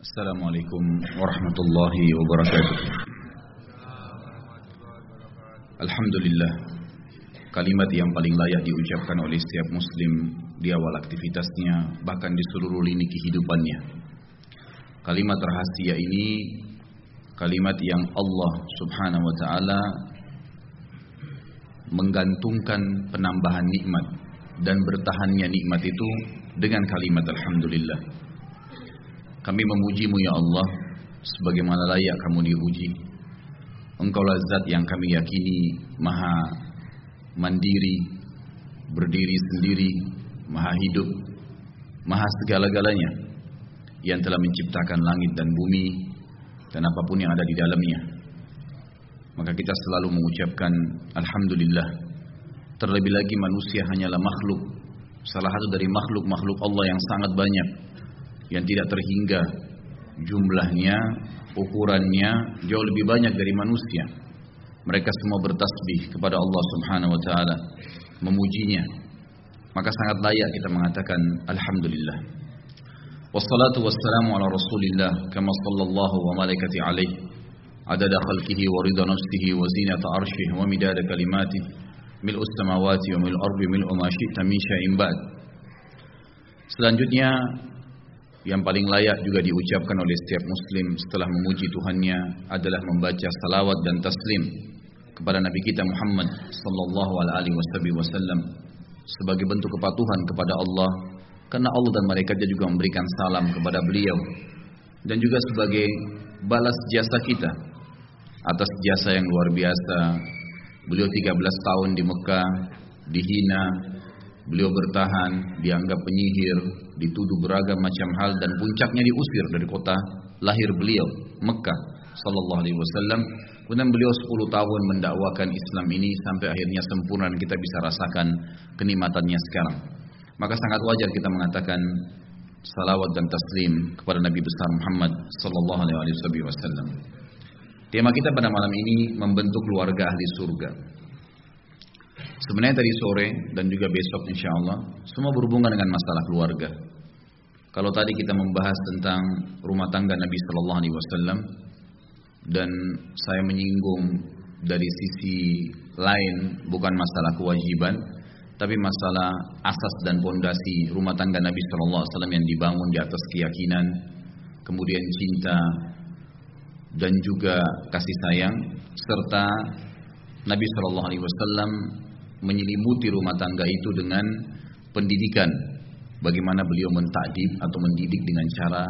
Assalamualaikum warahmatullahi wabarakatuh. Alhamdulillah Kalimat yang paling layak diucapkan oleh setiap muslim Di awal aktivitasnya Bahkan di seluruh lini kehidupannya. Kalimat rahasia ini Kalimat yang Allah subhanahu wa ta'ala Menggantungkan penambahan nikmat Dan bertahannya nikmat itu Dengan kalimat Alhamdulillah kami memujimu ya Allah sebagaimana layak kamu diuji. Engkaulah zat yang kami yakini maha mandiri, berdiri sendiri, maha hidup, maha segala-galanya yang telah menciptakan langit dan bumi dan apa pun yang ada di dalamnya. Maka kita selalu mengucapkan Alhamdulillah. Terlebih lagi manusia hanyalah makhluk. Salah satu dari makhluk-makhluk Allah yang sangat banyak yang tidak terhingga jumlahnya, ukurannya jauh lebih banyak dari manusia. Mereka semua bertasbih kepada Allah Subhanahu wa taala, memujinya. Maka sangat layak kita mengatakan alhamdulillah. Wassalatu wassalamu ala Rasulillah kama sallallahu wa malaikati alaihi adada khalqihi wa ridha nafsihi wa zinata arshihi wa midada kalimatihi mil'us samawati wa mil'ul ardi mil'u ma syi'ta min. Selanjutnya yang paling layak juga diucapkan oleh setiap muslim setelah memuji Tuhannya adalah membaca salawat dan taslim kepada Nabi kita Muhammad sallallahu alaihi wasallam sebagai bentuk kepatuhan kepada Allah karena Allah dan malaikatnya juga memberikan salam kepada beliau dan juga sebagai balas jasa kita atas jasa yang luar biasa. Beliau 13 tahun di Mekah dihina beliau bertahan dianggap penyihir dituduh beragam macam hal dan puncaknya diusir dari kota lahir beliau Mekah sallallahu alaihi wasallam. Kemudian beliau 10 tahun mendakwakan Islam ini sampai akhirnya sempurna dan kita bisa rasakan kenikmatannya sekarang. Maka sangat wajar kita mengatakan salawat dan taslim kepada Nabi besar Muhammad sallallahu alaihi wasallam. Tema kita pada malam ini membentuk keluarga ahli surga Sebenarnya tadi sore dan juga besok insya Allah semua berhubungan dengan masalah keluarga. Kalau tadi kita membahas tentang rumah tangga Nabi Shallallahu Alaihi Wasallam dan saya menyinggung dari sisi lain bukan masalah kewajiban, tapi masalah asas dan pondasi rumah tangga Nabi Shallallahu Alaihi Wasallam yang dibangun di atas keyakinan, kemudian cinta dan juga kasih sayang serta Nabi Shallallahu Alaihi Wasallam menyelimuti rumah tangga itu dengan pendidikan bagaimana beliau mentakdib atau mendidik dengan cara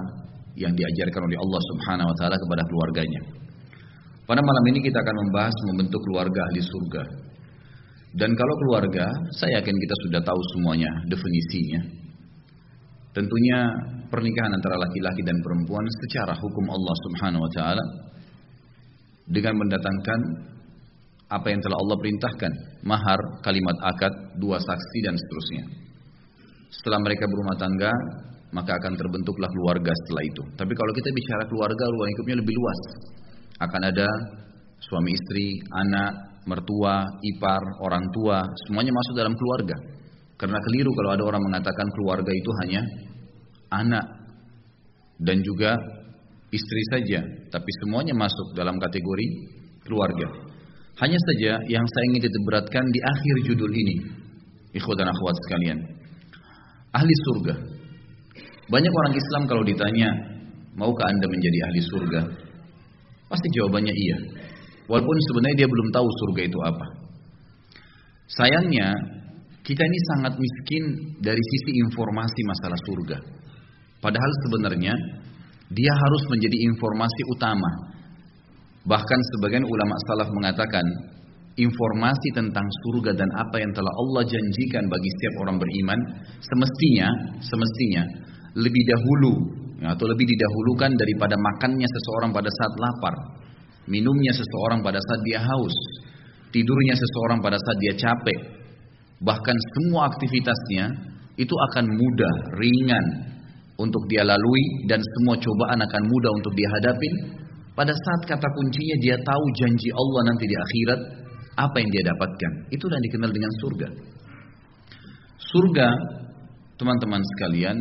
yang diajarkan oleh Allah Subhanahu wa taala kepada keluarganya. Pada malam ini kita akan membahas membentuk keluarga ahli surga. Dan kalau keluarga, saya yakin kita sudah tahu semuanya definisinya. Tentunya pernikahan antara laki-laki dan perempuan secara hukum Allah Subhanahu wa taala dengan mendatangkan apa yang telah Allah perintahkan, mahar, kalimat akad, dua saksi dan seterusnya. Setelah mereka berumah tangga, maka akan terbentuklah keluarga setelah itu. Tapi kalau kita bicara keluarga, ruang lingkupnya lebih luas. Akan ada suami istri, anak, mertua, ipar, orang tua, semuanya masuk dalam keluarga. Karena keliru kalau ada orang mengatakan keluarga itu hanya anak dan juga istri saja, tapi semuanya masuk dalam kategori keluarga. Hanya saja yang saya ingin diteberatkan di akhir judul ini, ikhwan dan akhwat sekalian, ahli surga. Banyak orang Islam kalau ditanya, maukah anda menjadi ahli surga? Pasti jawabannya iya. Walaupun sebenarnya dia belum tahu surga itu apa. Sayangnya, kita ini sangat miskin dari sisi informasi masalah surga. Padahal sebenarnya dia harus menjadi informasi utama. Bahkan sebagian ulama salaf mengatakan informasi tentang surga dan apa yang telah Allah janjikan bagi setiap orang beriman semestinya semestinya lebih dahulu atau lebih didahulukan daripada makannya seseorang pada saat lapar, minumnya seseorang pada saat dia haus, tidurnya seseorang pada saat dia capek. Bahkan semua aktivitasnya itu akan mudah, ringan untuk dia lalui dan semua cobaan akan mudah untuk dia hadapin pada saat kata kuncinya dia tahu janji Allah nanti di akhirat apa yang dia dapatkan. Itulah yang dikenal dengan surga. Surga, teman-teman sekalian,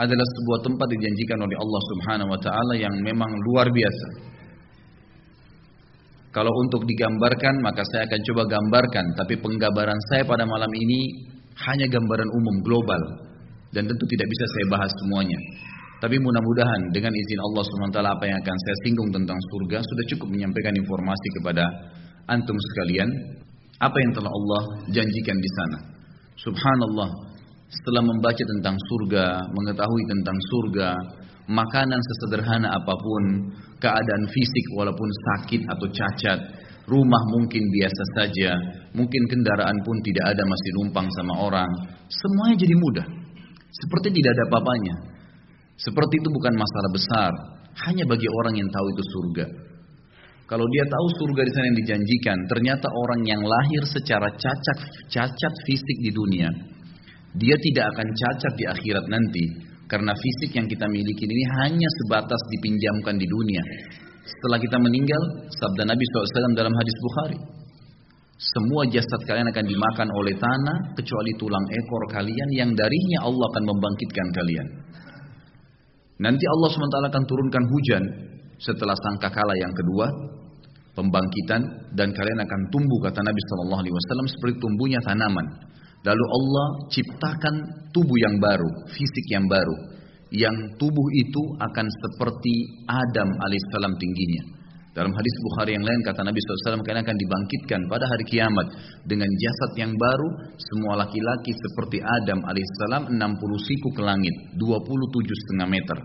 adalah sebuah tempat dijanjikan oleh Allah Subhanahu wa taala yang memang luar biasa. Kalau untuk digambarkan maka saya akan coba gambarkan, tapi penggambaran saya pada malam ini hanya gambaran umum global dan tentu tidak bisa saya bahas semuanya. Tapi mudah-mudahan dengan izin Allah SWT apa yang akan saya singgung tentang surga sudah cukup menyampaikan informasi kepada antum sekalian apa yang telah Allah janjikan di sana. Subhanallah, setelah membaca tentang surga, mengetahui tentang surga, makanan sesederhana apa pun, keadaan fisik walaupun sakit atau cacat, rumah mungkin biasa saja, mungkin kendaraan pun tidak ada masih numpang sama orang, semuanya jadi mudah. Seperti tidak ada apa-apanya. Seperti itu bukan masalah besar, hanya bagi orang yang tahu itu surga. Kalau dia tahu surga di sana yang dijanjikan, ternyata orang yang lahir secara cacat, cacat fisik di dunia, dia tidak akan cacat di akhirat nanti, karena fisik yang kita miliki ini hanya sebatas dipinjamkan di dunia. Setelah kita meninggal, sabda Nabi SAW dalam hadis Bukhari, semua jasad kalian akan dimakan oleh tanah kecuali tulang ekor kalian yang darinya Allah akan membangkitkan kalian. Nanti Allah SWT akan turunkan hujan setelah sangkakala yang kedua, pembangkitan dan kalian akan tumbuh kata Nabi Shallallahu Alaihi Wasallam seperti tumbuhnya tanaman. Lalu Allah ciptakan tubuh yang baru, fisik yang baru, yang tubuh itu akan seperti Adam alaihissalam tingginya. Dalam hadis Bukhari yang lain kata Nabi SAW kalian akan dibangkitkan pada hari kiamat dengan jasad yang baru semua laki-laki seperti Adam alaihissalam 60 siku ke langit 27,5 meter.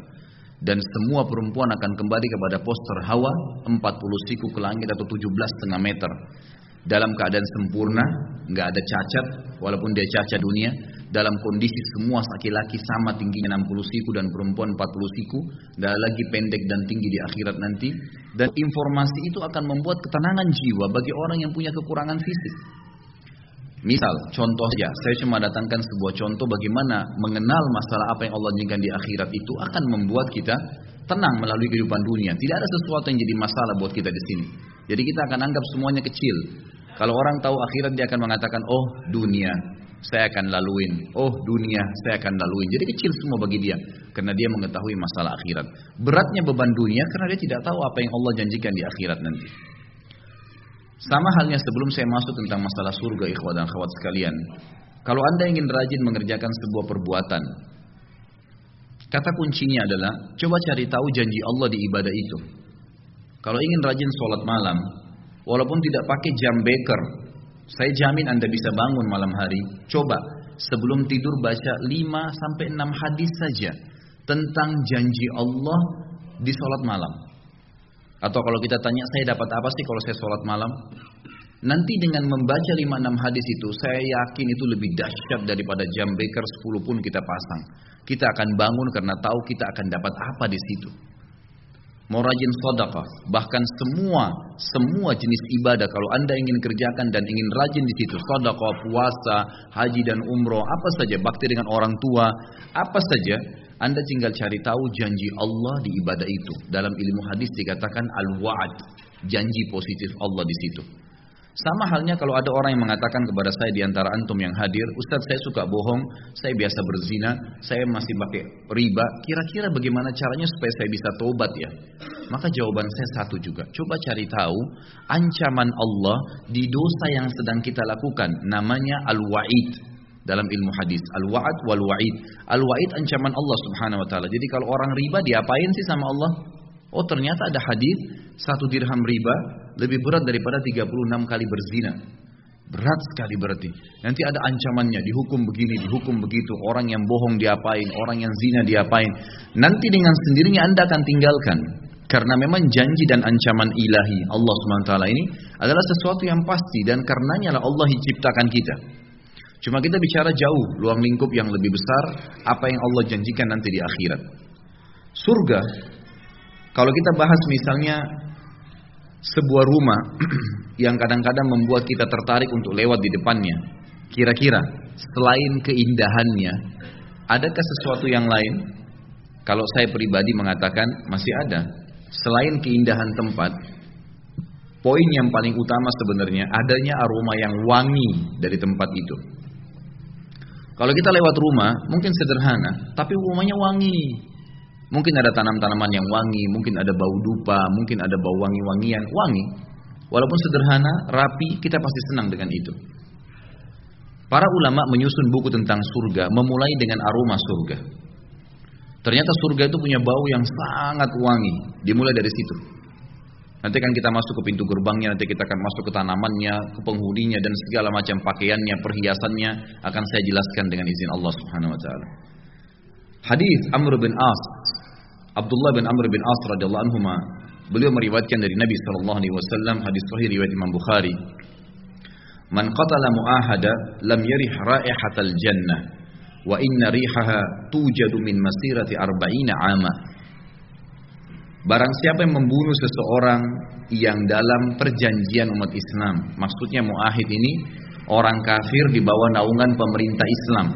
Dan semua perempuan akan kembali kepada poster Hawa 40 siku ke langit atau 17,5 meter. Dalam keadaan sempurna nggak ada cacat walaupun dia cacat dunia dalam kondisi semua laki-laki sama tingginya 60 siku dan perempuan 40 siku, dan lagi pendek dan tinggi di akhirat nanti. Dan informasi itu akan membuat ketenangan jiwa bagi orang yang punya kekurangan fisik. Misal, contoh saja, saya cuma datangkan sebuah contoh bagaimana mengenal masalah apa yang Allah inginkan di akhirat itu akan membuat kita tenang melalui kehidupan dunia. Tidak ada sesuatu yang jadi masalah buat kita di sini. Jadi kita akan anggap semuanya kecil. Kalau orang tahu akhirat dia akan mengatakan, oh dunia, saya akan laluin. Oh dunia, saya akan laluin. Jadi kecil semua bagi dia. Karena dia mengetahui masalah akhirat. Beratnya beban dunia karena dia tidak tahu apa yang Allah janjikan di akhirat nanti. Sama halnya sebelum saya masuk tentang masalah surga ikhwah dan khawat sekalian. Kalau anda ingin rajin mengerjakan sebuah perbuatan. Kata kuncinya adalah coba cari tahu janji Allah di ibadah itu. Kalau ingin rajin sholat malam, walaupun tidak pakai jam beker, saya jamin Anda bisa bangun malam hari. Coba sebelum tidur baca 5 sampai 6 hadis saja tentang janji Allah di sholat malam. Atau kalau kita tanya saya dapat apa sih kalau saya sholat malam? Nanti dengan membaca 5-6 hadis itu saya yakin itu lebih dahsyat daripada jam beker 10 pun kita pasang. Kita akan bangun karena tahu kita akan dapat apa di situ mau rajin sedekah, bahkan semua semua jenis ibadah kalau Anda ingin kerjakan dan ingin rajin di situ, sedekah, puasa, haji dan umroh, apa saja, bakti dengan orang tua, apa saja, Anda tinggal cari tahu janji Allah di ibadah itu. Dalam ilmu hadis dikatakan al-wa'd, janji positif Allah di situ. Sama halnya kalau ada orang yang mengatakan kepada saya di antara antum yang hadir, Ustadz saya suka bohong, saya biasa berzina, saya masih pakai riba, kira-kira bagaimana caranya supaya saya bisa tobat ya? Maka jawaban saya satu juga, coba cari tahu ancaman Allah di dosa yang sedang kita lakukan, namanya al-wa'id. Dalam ilmu hadis al-wa'ad wal wa'id al-wa'id ancaman Allah subhanahu wa ta'ala. Jadi kalau orang riba diapain sih sama Allah? Oh ternyata ada hadis satu dirham riba lebih berat daripada 36 kali berzina. Berat sekali berarti. Nanti ada ancamannya, dihukum begini, dihukum begitu. Orang yang bohong diapain, orang yang zina diapain. Nanti dengan sendirinya Anda akan tinggalkan. Karena memang janji dan ancaman ilahi Allah SWT ini adalah sesuatu yang pasti dan karenanya lah Allah ciptakan kita. Cuma kita bicara jauh, luang lingkup yang lebih besar, apa yang Allah janjikan nanti di akhirat. Surga, kalau kita bahas misalnya sebuah rumah yang kadang-kadang membuat kita tertarik untuk lewat di depannya. Kira-kira selain keindahannya, adakah sesuatu yang lain? Kalau saya pribadi mengatakan masih ada. Selain keindahan tempat, poin yang paling utama sebenarnya adanya aroma yang wangi dari tempat itu. Kalau kita lewat rumah, mungkin sederhana, tapi rumahnya wangi. Mungkin ada tanam-tanaman yang wangi, mungkin ada bau dupa, mungkin ada bau wangi-wangian, wangi. Walaupun sederhana, rapi, kita pasti senang dengan itu. Para ulama menyusun buku tentang surga, memulai dengan aroma surga. Ternyata surga itu punya bau yang sangat wangi, dimulai dari situ. Nanti kan kita masuk ke pintu gerbangnya, nanti kita akan masuk ke tanamannya, ke penghuninya dan segala macam pakaiannya, perhiasannya akan saya jelaskan dengan izin Allah Subhanahu wa taala. Hadis Amr bin As Abdullah bin Amr bin As radhiyallahu anhu beliau meriwayatkan dari Nabi sallallahu alaihi wasallam hadis sahih riwayat Imam Bukhari. Man qatala mu'ahada lam yarih raihatal jannah wa inna rihaha tujadu min masirati arba'ina ama. Barang siapa yang membunuh seseorang yang dalam perjanjian umat Islam maksudnya muahid ini orang kafir di bawah naungan pemerintah Islam.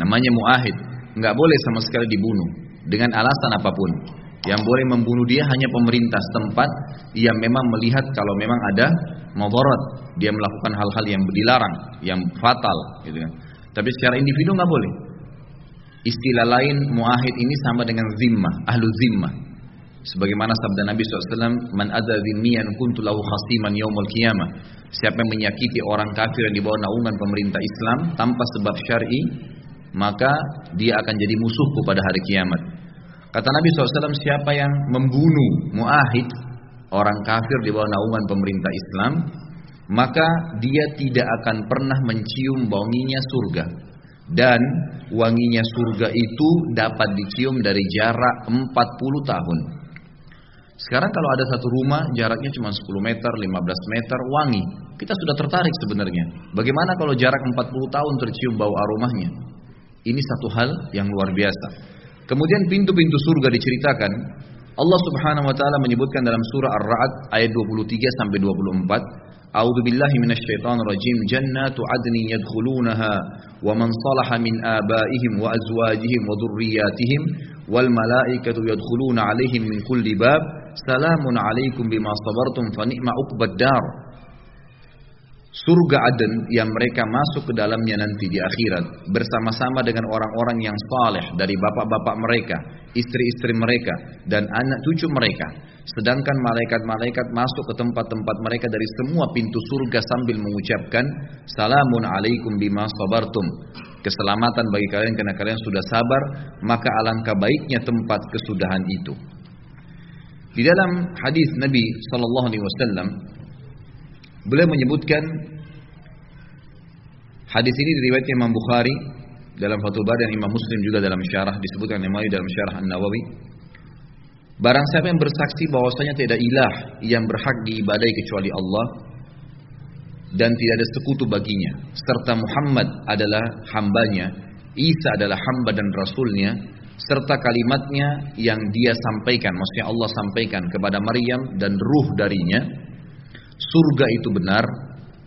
Namanya muahid nggak boleh sama sekali dibunuh dengan alasan apa pun. Yang boleh membunuh dia hanya pemerintah setempat yang memang melihat kalau memang ada mudarat, dia melakukan hal-hal yang dilarang, yang fatal, gitu kan. Tapi secara individu nggak boleh. Istilah lain muahid ini sama dengan zimmah, ahlu zimmah. Sebagaimana sabda Nabi SAW, Man adza zimmiyan kuntu lahu khasiman yaumul qiyamah. Siapa yang menyakiti orang kafir yang di bawah naungan pemerintah Islam tanpa sebab syar'i, maka dia akan jadi musuhku pada hari kiamat. Kata Nabi SAW, siapa yang membunuh muahid, orang kafir di bawah naungan pemerintah Islam, maka dia tidak akan pernah mencium wanginya surga. Dan wanginya surga itu dapat dicium dari jarak 40 tahun. Sekarang kalau ada satu rumah jaraknya cuma 10 meter, 15 meter, wangi. Kita sudah tertarik sebenarnya. Bagaimana kalau jarak 40 tahun tercium bau aromanya? Ini satu hal yang luar biasa. Kemudian pintu-pintu surga diceritakan. Allah Subhanahu wa taala menyebutkan dalam surah Ar-Ra'd ayat 23 sampai 24, A'udzu billahi minasyaitonir rajim. Jannatu 'adnin yadkhulunaha wa man salaha min abaihim wa azwajihim wa dhurriyyatihim wal malaikatu yadkhuluna 'alaihim min kulli bab. Salamun 'alaikum bima sabartum surga Aden yang mereka masuk ke dalamnya nanti di akhirat bersama-sama dengan orang-orang yang saleh dari bapak-bapak mereka, istri-istri mereka dan anak cucu mereka. Sedangkan malaikat-malaikat masuk ke tempat-tempat mereka dari semua pintu surga sambil mengucapkan salamun alaikum bima sabartum. Keselamatan bagi kalian karena kalian sudah sabar, maka alangkah baiknya tempat kesudahan itu. Di dalam hadis Nabi sallallahu alaihi wasallam Beliau menyebutkan hadis ini diriwayatkan Imam Bukhari dalam Fathul Bari dan Imam Muslim juga dalam syarah disebutkan Imam dalam syarah An-Nawawi. Barang siapa yang bersaksi bahwasanya tidak ilah yang berhak diibadai kecuali Allah dan tidak ada sekutu baginya serta Muhammad adalah hambanya, Isa adalah hamba dan rasulnya serta kalimatnya yang dia sampaikan, maksudnya Allah sampaikan kepada Maryam dan ruh darinya, surga itu benar,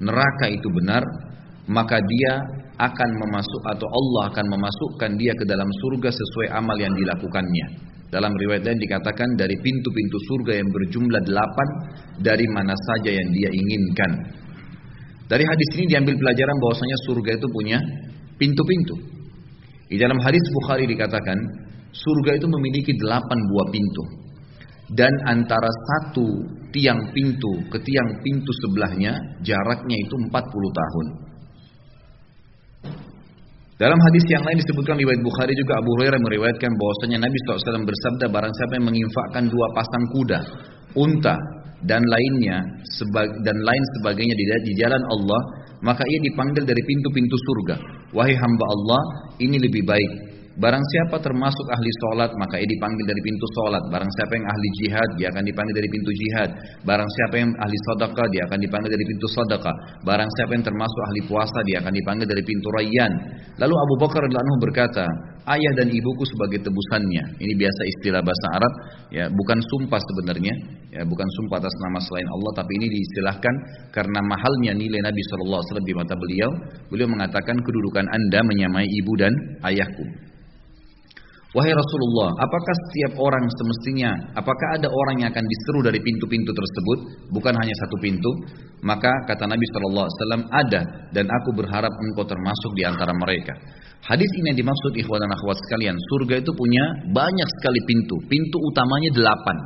neraka itu benar, maka dia akan memasuk atau Allah akan memasukkan dia ke dalam surga sesuai amal yang dilakukannya. Dalam riwayat lain dikatakan dari pintu-pintu surga yang berjumlah delapan dari mana saja yang dia inginkan. Dari hadis ini diambil pelajaran bahwasanya surga itu punya pintu-pintu. Di dalam hadis Bukhari dikatakan surga itu memiliki delapan buah pintu dan antara satu tiang pintu ke tiang pintu sebelahnya jaraknya itu 40 tahun. Dalam hadis yang lain disebutkan riwayat Bukhari juga Abu Hurairah meriwayatkan bahwasanya Nabi SAW bersabda barang siapa yang menginfakkan dua pasang kuda, unta dan lainnya dan lain sebagainya di jalan Allah, maka ia dipanggil dari pintu-pintu surga. Wahai hamba Allah, ini lebih baik Barang siapa termasuk ahli sholat maka ia dipanggil dari pintu sholat. Barang siapa yang ahli jihad dia akan dipanggil dari pintu jihad. Barang siapa yang ahli sedekah dia akan dipanggil dari pintu sedekah. Barang siapa yang termasuk ahli puasa dia akan dipanggil dari pintu rayyan. Lalu Abu Bakar radhiyallahu berkata, ayah dan ibuku sebagai tebusannya. Ini biasa istilah bahasa Arab, ya bukan sumpah sebenarnya, ya bukan sumpah atas nama selain Allah, tapi ini diistilahkan karena mahalnya nilai Nabi saw di mata beliau. Beliau mengatakan kedudukan anda menyamai ibu dan ayahku. Wahai Rasulullah, apakah setiap orang semestinya, apakah ada orang yang akan diseru dari pintu-pintu tersebut, bukan hanya satu pintu? Maka kata Nabi SAW, ada, dan aku berharap engkau termasuk di antara mereka. Hadis ini yang dimaksud ikhwan dan akhwat sekalian, surga itu punya banyak sekali pintu. Pintu utamanya delapan.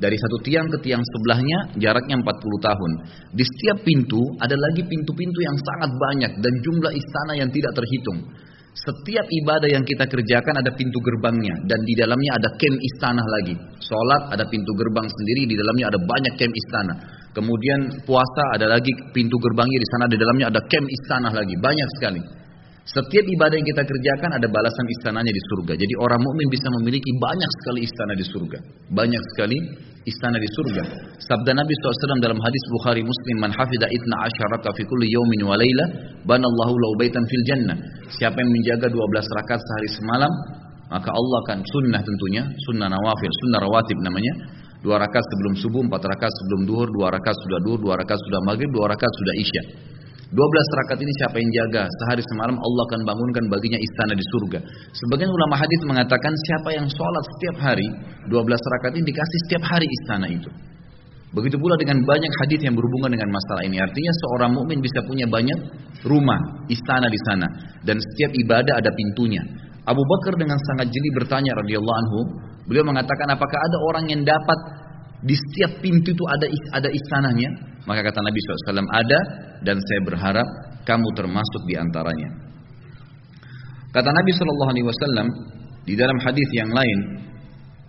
Dari satu tiang ke tiang sebelahnya jaraknya 40 tahun. Di setiap pintu ada lagi pintu-pintu yang sangat banyak dan jumlah istana yang tidak terhitung. Setiap ibadah yang kita kerjakan ada pintu gerbangnya dan di dalamnya ada kem istana lagi. Sholat ada pintu gerbang sendiri, di dalamnya ada banyak kem istana. Kemudian puasa ada lagi pintu gerbangnya di sana, di dalamnya ada kem istana lagi, banyak sekali. Setiap ibadah yang kita kerjakan ada balasan istananya di surga. Jadi orang mukmin bisa memiliki banyak sekali istana di surga. Banyak sekali istana di surga. Sabda Nabi SAW dalam hadis Bukhari Muslim, "Man hafidha itna asyaraka fi kulli yawmin wa layla, banallahu lahu baitan fil jannah." Siapa yang menjaga 12 rakaat sehari semalam, maka Allah akan sunnah tentunya, sunnah nawafil, sunnah rawatib namanya. Dua rakaat sebelum subuh, empat rakaat sebelum duhur, dua rakaat sudah duhur, dua rakaat sudah maghrib, dua rakaat sudah isya. 12 rakaat ini siapa yang jaga sehari semalam Allah akan bangunkan baginya istana di surga. Sebagian ulama hadis mengatakan siapa yang sholat setiap hari 12 rakaat ini dikasih setiap hari istana itu. Begitu pula dengan banyak hadis yang berhubungan dengan masalah ini. Artinya seorang mukmin bisa punya banyak rumah, istana di sana dan setiap ibadah ada pintunya. Abu Bakar dengan sangat jeli bertanya radhiyallahu anhu, beliau mengatakan apakah ada orang yang dapat di setiap pintu itu ada ada istananya? Maka kata Nabi SAW, ada dan saya berharap kamu termasuk di antaranya. Kata Nabi SAW di dalam hadis yang lain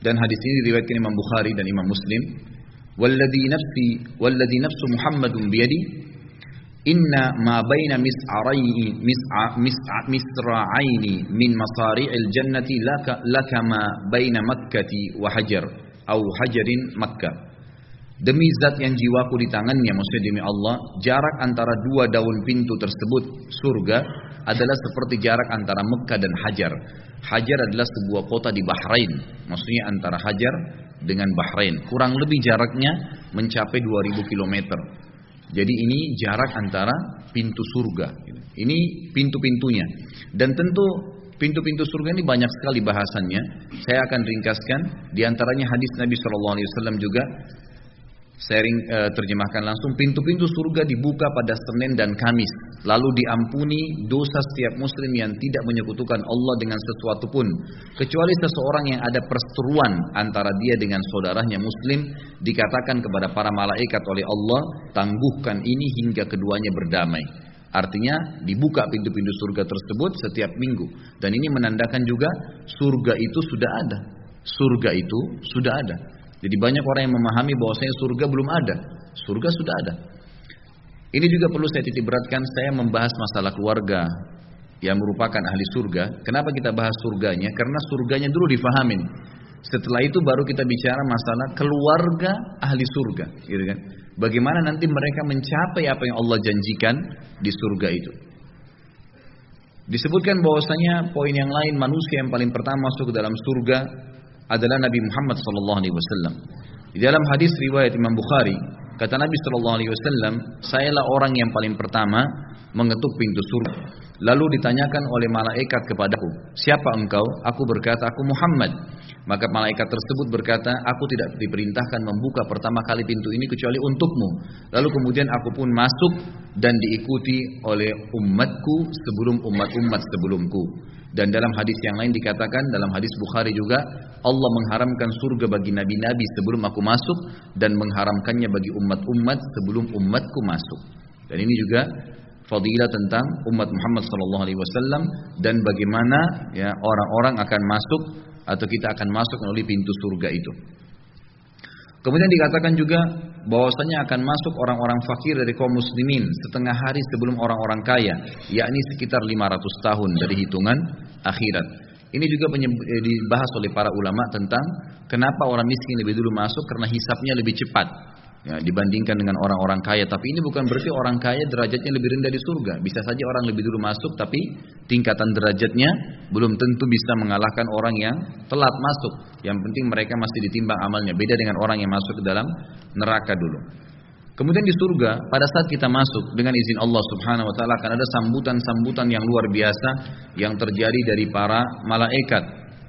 dan hadis ini diriwayatkan Imam Bukhari dan Imam Muslim, "Walladhi nafsi walladhi nafsu Muhammadun biyadi inna ma baina mis'araini mis'a mis'a misra'aini min masari'il jannati laka laka ma baina Makkati wa Hajar atau Hajarin Makkah." Demi zat yang jiwaku di tangannya, maksudnya demi Allah, jarak antara dua daun pintu tersebut, surga, adalah seperti jarak antara Mekah dan Hajar. Hajar adalah sebuah kota di Bahrain, maksudnya antara Hajar dengan Bahrain. Kurang lebih jaraknya mencapai 2000 km. Jadi ini jarak antara pintu surga. Ini pintu-pintunya. Dan tentu pintu-pintu surga ini banyak sekali bahasannya. Saya akan ringkaskan. Di antaranya hadis Nabi SAW juga. Sharing e, terjemahkan langsung. Pintu-pintu surga dibuka pada Senin dan Kamis. Lalu diampuni dosa setiap muslim yang tidak menyekutukan Allah dengan sesuatu pun. Kecuali seseorang yang ada perseteruan antara dia dengan saudaranya muslim dikatakan kepada para malaikat oleh Allah tangguhkan ini hingga keduanya berdamai Artinya dibuka pintu-pintu surga tersebut setiap minggu dan ini menandakan juga surga itu sudah ada. Surga itu sudah ada. Jadi banyak orang yang memahami bahwasanya surga belum ada. Surga sudah ada. Ini juga perlu saya titik beratkan, saya membahas masalah keluarga yang merupakan ahli surga. Kenapa kita bahas surganya? Karena surganya dulu difahamin. Setelah itu baru kita bicara masalah keluarga ahli surga, gitu kan? Bagaimana nanti mereka mencapai apa yang Allah janjikan di surga itu. Disebutkan bahwasanya poin yang lain manusia yang paling pertama masuk ke dalam surga adalah Nabi Muhammad wasallam. Di dalam hadis riwayat Imam Bukhari, kata Nabi sallallahu alaihi wasallam, "Sayalah orang yang paling pertama mengetuk pintu surga." Lalu ditanyakan oleh malaikat kepadaku, "Siapa engkau?" Aku berkata, "Aku Muhammad." Maka malaikat tersebut berkata, "Aku tidak diperintahkan membuka pertama kali pintu ini kecuali untukmu." Lalu kemudian aku pun masuk dan diikuti oleh umatku sebelum umat-umat sebelumku. Dan dalam hadis yang lain dikatakan dalam hadis Bukhari juga Allah mengharamkan surga bagi nabi-nabi sebelum aku masuk dan mengharamkannya bagi umat-umat sebelum umatku masuk. Dan ini juga fadilah tentang umat Muhammad sallallahu alaihi wasallam dan bagaimana ya orang-orang akan masuk atau kita akan masuk melalui pintu surga itu. Kemudian dikatakan juga bahwasanya akan masuk orang-orang fakir dari kaum muslimin setengah hari sebelum orang-orang kaya, yakni sekitar 500 tahun dari hitungan akhirat. Ini juga eh, dibahas oleh para ulama tentang kenapa orang miskin lebih dulu masuk karena hisapnya lebih cepat ya, dibandingkan dengan orang-orang kaya. Tapi ini bukan berarti orang kaya derajatnya lebih rendah di surga. Bisa saja orang lebih dulu masuk, tapi tingkatan derajatnya belum tentu bisa mengalahkan orang yang telat masuk. Yang penting mereka masih ditimbang amalnya. Beda dengan orang yang masuk ke dalam neraka dulu. Kemudian di surga, pada saat kita masuk dengan izin Allah Subhanahu wa taala akan ada sambutan-sambutan yang luar biasa yang terjadi dari para malaikat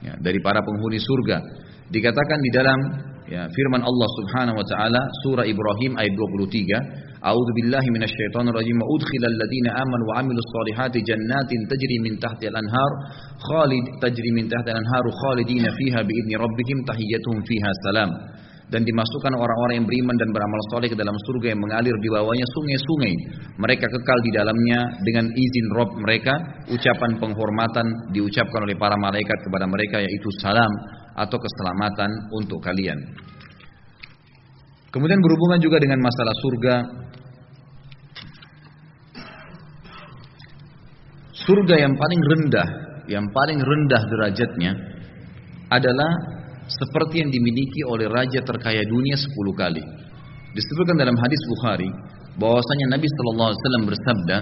ya, dari para penghuni surga. Dikatakan di dalam ya, firman Allah Subhanahu wa taala surah Ibrahim ayat 23, A'udzu billahi minasyaitonir rajim. Udkhilal ladzina amanu wa 'amilus solihati jannatin tajri min tahtiha al-anhar khalid tajri min tahtiha al-anhar khalidina fiha bi idni rabbihim tahiyyatuhum fiha salam dan dimasukkan orang-orang yang beriman dan beramal soleh ke dalam surga yang mengalir di bawahnya sungai-sungai. Mereka kekal di dalamnya dengan izin Rob mereka. Ucapan penghormatan diucapkan oleh para malaikat kepada mereka yaitu salam atau keselamatan untuk kalian. Kemudian berhubungan juga dengan masalah surga. Surga yang paling rendah, yang paling rendah derajatnya adalah seperti yang dimiliki oleh raja terkaya dunia 10 kali. Disebutkan dalam hadis Bukhari bahwasanya Nabi Shallallahu Alaihi Wasallam bersabda,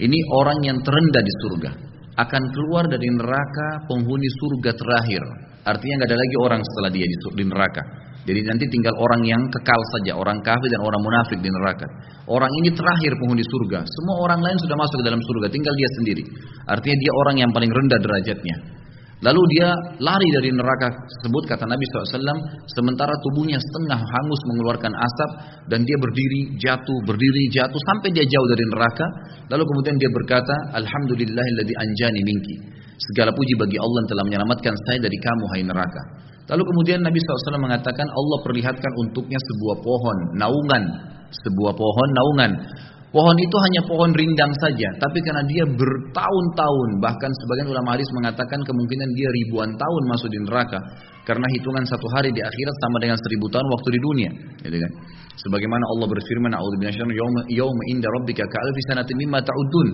ini orang yang terendah di surga akan keluar dari neraka penghuni surga terakhir. Artinya nggak ada lagi orang setelah dia di neraka. Jadi nanti tinggal orang yang kekal saja, orang kafir dan orang munafik di neraka. Orang ini terakhir penghuni surga. Semua orang lain sudah masuk ke dalam surga, tinggal dia sendiri. Artinya dia orang yang paling rendah derajatnya. Lalu dia lari dari neraka tersebut kata Nabi SAW sementara tubuhnya setengah hangus mengeluarkan asap dan dia berdiri jatuh berdiri jatuh sampai dia jauh dari neraka lalu kemudian dia berkata Alhamdulillahilladzi anjani minki segala puji bagi Allah yang telah menyelamatkan saya dari kamu hai neraka. Lalu kemudian Nabi SAW mengatakan Allah perlihatkan untuknya sebuah pohon naungan. Sebuah pohon naungan. Pohon itu hanya pohon rindang saja, tapi karena dia bertahun-tahun, bahkan sebagian ulama hadis mengatakan kemungkinan dia ribuan tahun masuk di neraka, karena hitungan satu hari di akhirat sama dengan seribu tahun waktu di dunia, gitu kan? Sebagaimana Allah berfirman, "Yauma inda rabbika ka'alfi sanatin mimma ta'udun."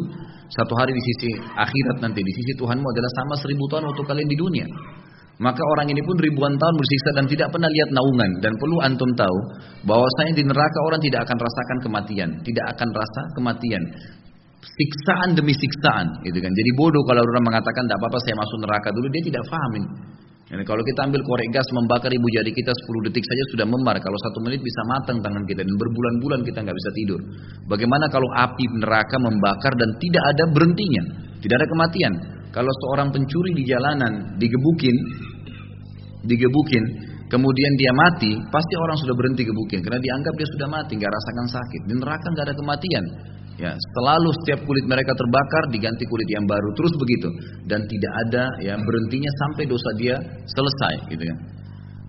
Satu hari di sisi akhirat nanti di sisi Tuhanmu adalah sama seribu tahun waktu kalian di dunia. Maka orang ini pun ribuan tahun bersiksa dan tidak pernah lihat naungan. Dan perlu antum tahu bahwasanya di neraka orang tidak akan rasakan kematian, tidak akan rasa kematian. Siksaan demi siksaan, gitu kan. Jadi bodoh kalau orang mengatakan tidak apa-apa saya masuk neraka dulu, dia tidak paham Kalau kita ambil korek gas membakar ibu jari kita 10 detik saja sudah memar. Kalau satu menit bisa matang tangan kita dan berbulan-bulan kita nggak bisa tidur. Bagaimana kalau api neraka membakar dan tidak ada berhentinya, tidak ada kematian? Kalau seorang pencuri di jalanan digebukin, digebukin, kemudian dia mati, pasti orang sudah berhenti gebukin karena dianggap dia sudah mati, nggak rasakan sakit. Di neraka nggak ada kematian. Ya, selalu setiap kulit mereka terbakar diganti kulit yang baru, terus begitu dan tidak ada ya berhentinya sampai dosa dia selesai, gitu ya.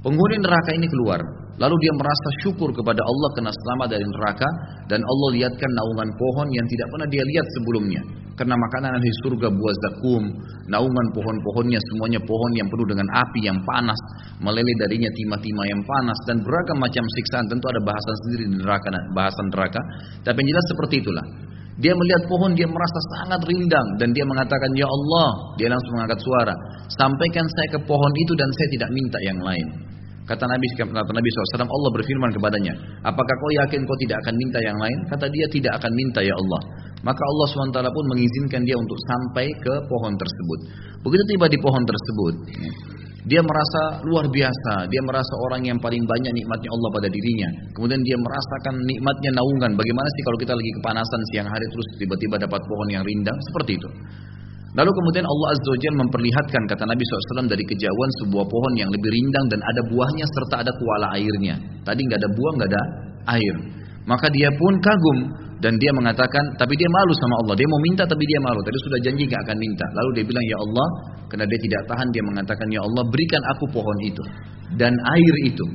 Penghuni neraka ini keluar, lalu dia merasa syukur kepada Allah kena selamat dari neraka dan Allah lihatkan naungan pohon yang tidak pernah dia lihat sebelumnya. Karena makanan di surga buah zakum, naungan pohon-pohonnya semuanya pohon yang penuh dengan api yang panas, meleleh darinya timah-timah yang panas dan beragam macam siksaan. Tentu ada bahasan sendiri di neraka, bahasan neraka. Tapi yang jelas seperti itulah. Dia melihat pohon, dia merasa sangat rindang dan dia mengatakan, "Ya Allah," dia langsung mengangkat suara, "Sampaikan saya ke pohon itu dan saya tidak minta yang lain." Kata Nabi kata Nabi SAW, Allah berfirman kepadanya, apakah kau yakin kau tidak akan minta yang lain? Kata dia tidak akan minta ya Allah. Maka Allah SWT pun mengizinkan dia untuk sampai ke pohon tersebut. Begitu tiba di pohon tersebut, dia merasa luar biasa. Dia merasa orang yang paling banyak nikmatnya Allah pada dirinya. Kemudian dia merasakan nikmatnya naungan. Bagaimana sih kalau kita lagi kepanasan siang hari terus tiba-tiba dapat pohon yang rindang? Seperti itu. Lalu kemudian Allah Azza wa memperlihatkan kata Nabi SAW dari kejauhan sebuah pohon yang lebih rindang dan ada buahnya serta ada kuala airnya. Tadi nggak ada buah nggak ada air. Maka dia pun kagum dan dia mengatakan, tapi dia malu sama Allah. Dia mau minta tapi dia malu. Tadi sudah janji nggak akan minta. Lalu dia bilang ya Allah, karena dia tidak tahan dia mengatakan ya Allah berikan aku pohon itu dan air itu.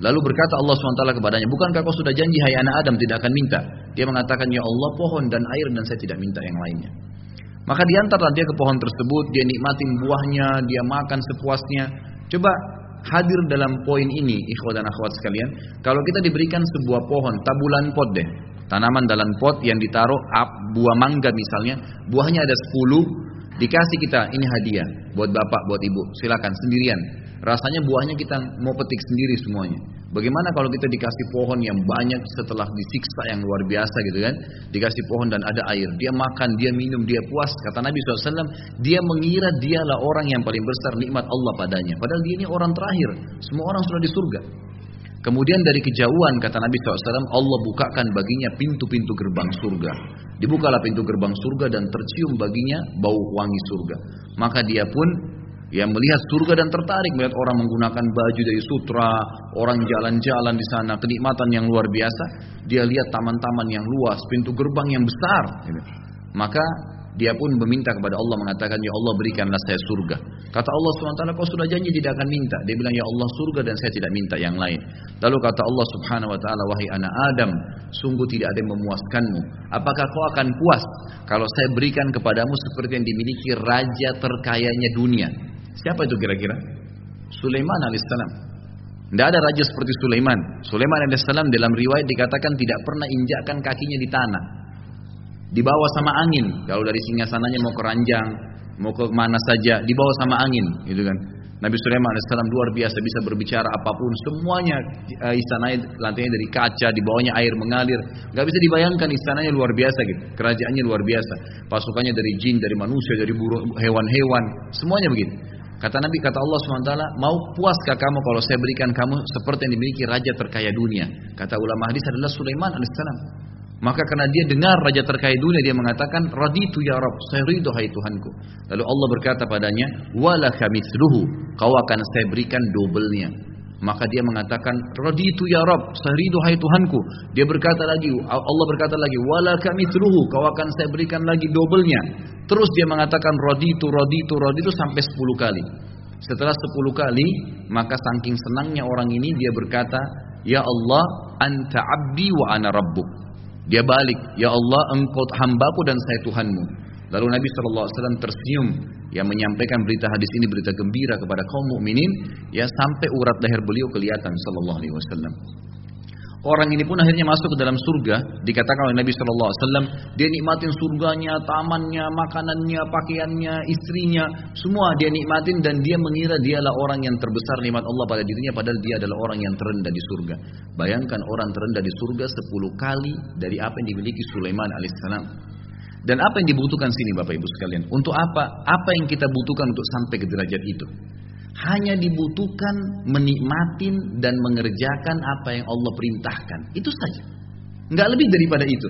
Lalu berkata Allah SWT kepadanya, bukankah kau sudah janji hai anak Adam tidak akan minta? Dia mengatakan ya Allah pohon dan air dan saya tidak minta yang lainnya. Maka diantarlah dia ke pohon tersebut, dia nikmatin buahnya, dia makan sepuasnya. Coba hadir dalam poin ini, ikhwat dan akhwat sekalian. Kalau kita diberikan sebuah pohon, tabulan pot deh. Tanaman dalam pot yang ditaruh buah mangga misalnya, buahnya ada 10, dikasih kita, ini hadiah buat bapak, buat ibu, silakan sendirian. Rasanya buahnya kita mau petik sendiri semuanya. Bagaimana kalau kita dikasih pohon yang banyak setelah disiksa yang luar biasa gitu kan? Dikasih pohon dan ada air, dia makan, dia minum, dia puas. Kata Nabi SAW, dia mengira dialah orang yang paling besar nikmat Allah padanya. Padahal dia ini orang terakhir. Semua orang sudah di surga. Kemudian dari kejauhan kata Nabi SAW, Allah bukakan baginya pintu-pintu gerbang surga. Dibukalah pintu gerbang surga dan tercium baginya bau wangi surga. Maka dia pun yang melihat surga dan tertarik melihat orang menggunakan baju dari sutra, orang jalan-jalan di sana, kenikmatan yang luar biasa. Dia lihat taman-taman yang luas, pintu gerbang yang besar. Maka dia pun meminta kepada Allah mengatakan, Ya Allah berikanlah saya surga. Kata Allah SWT, kau sudah janji tidak akan minta. Dia bilang, Ya Allah surga dan saya tidak minta yang lain. Lalu kata Allah Subhanahu Wa Taala, Wahai anak Adam, sungguh tidak ada yang memuaskanmu. Apakah kau akan puas kalau saya berikan kepadamu seperti yang dimiliki raja terkayanya dunia? Siapa itu kira-kira? Sulaiman alaihissalam. Tidak ada raja seperti Sulaiman. Sulaiman alaihissalam dalam riwayat dikatakan tidak pernah injakkan kakinya di tanah. Dibawa sama angin. Kalau dari singa sananya mau ke ranjang, mau ke mana saja, dibawa sama angin, gitu kan. Nabi Sulaiman alaihissalam luar biasa bisa berbicara apa pun, semuanya uh, istananya lantainya dari kaca, di bawahnya air mengalir. Gak bisa dibayangkan istananya luar biasa gitu, kerajaannya luar biasa. Pasukannya dari jin, dari manusia, dari hewan-hewan, semuanya begitu. Kata Nabi, kata Allah SWT, mau puaskah kamu kalau saya berikan kamu seperti yang dimiliki raja terkaya dunia? Kata ulama hadis adalah Sulaiman alaihissalam. Maka karena dia dengar raja terkaya dunia, dia mengatakan, Raditu ya Rabb, saya ridho hai Tuhanku. Lalu Allah berkata padanya, Wala kamithluhu, kau akan saya berikan dobelnya. Maka dia mengatakan, Raditu ya Rabb, saya ridho hai Tuhanku. Dia berkata lagi, Allah berkata lagi, Wala kamithluhu, kau akan saya berikan lagi dobelnya. Terus dia mengatakan raditu, raditu, raditu sampai 10 kali. Setelah 10 kali, maka saking senangnya orang ini dia berkata, Ya Allah, anta abdi wa ana rabbuk. Dia balik, Ya Allah, engkau hambaku dan saya Tuhanmu. Lalu Nabi SAW tersenyum yang menyampaikan berita hadis ini berita gembira kepada kaum mukminin ya sampai urat leher beliau kelihatan sallallahu alaihi wasallam. Orang ini pun akhirnya masuk ke dalam surga. Dikatakan oleh Nabi Shallallahu Alaihi Wasallam, dia nikmatin surganya, tamannya, makanannya, pakaiannya, istrinya, semua dia nikmatin dan dia mengira dialah orang yang terbesar nikmat Allah pada dirinya, padahal dia adalah orang yang terendah di surga. Bayangkan orang terendah di surga 10 kali dari apa yang dimiliki Sulaiman alaihissalam. Dan apa yang dibutuhkan sini Bapak Ibu sekalian? Untuk apa? Apa yang kita butuhkan untuk sampai ke derajat itu? hanya dibutuhkan menikmatin dan mengerjakan apa yang Allah perintahkan. Itu saja. Enggak lebih daripada itu.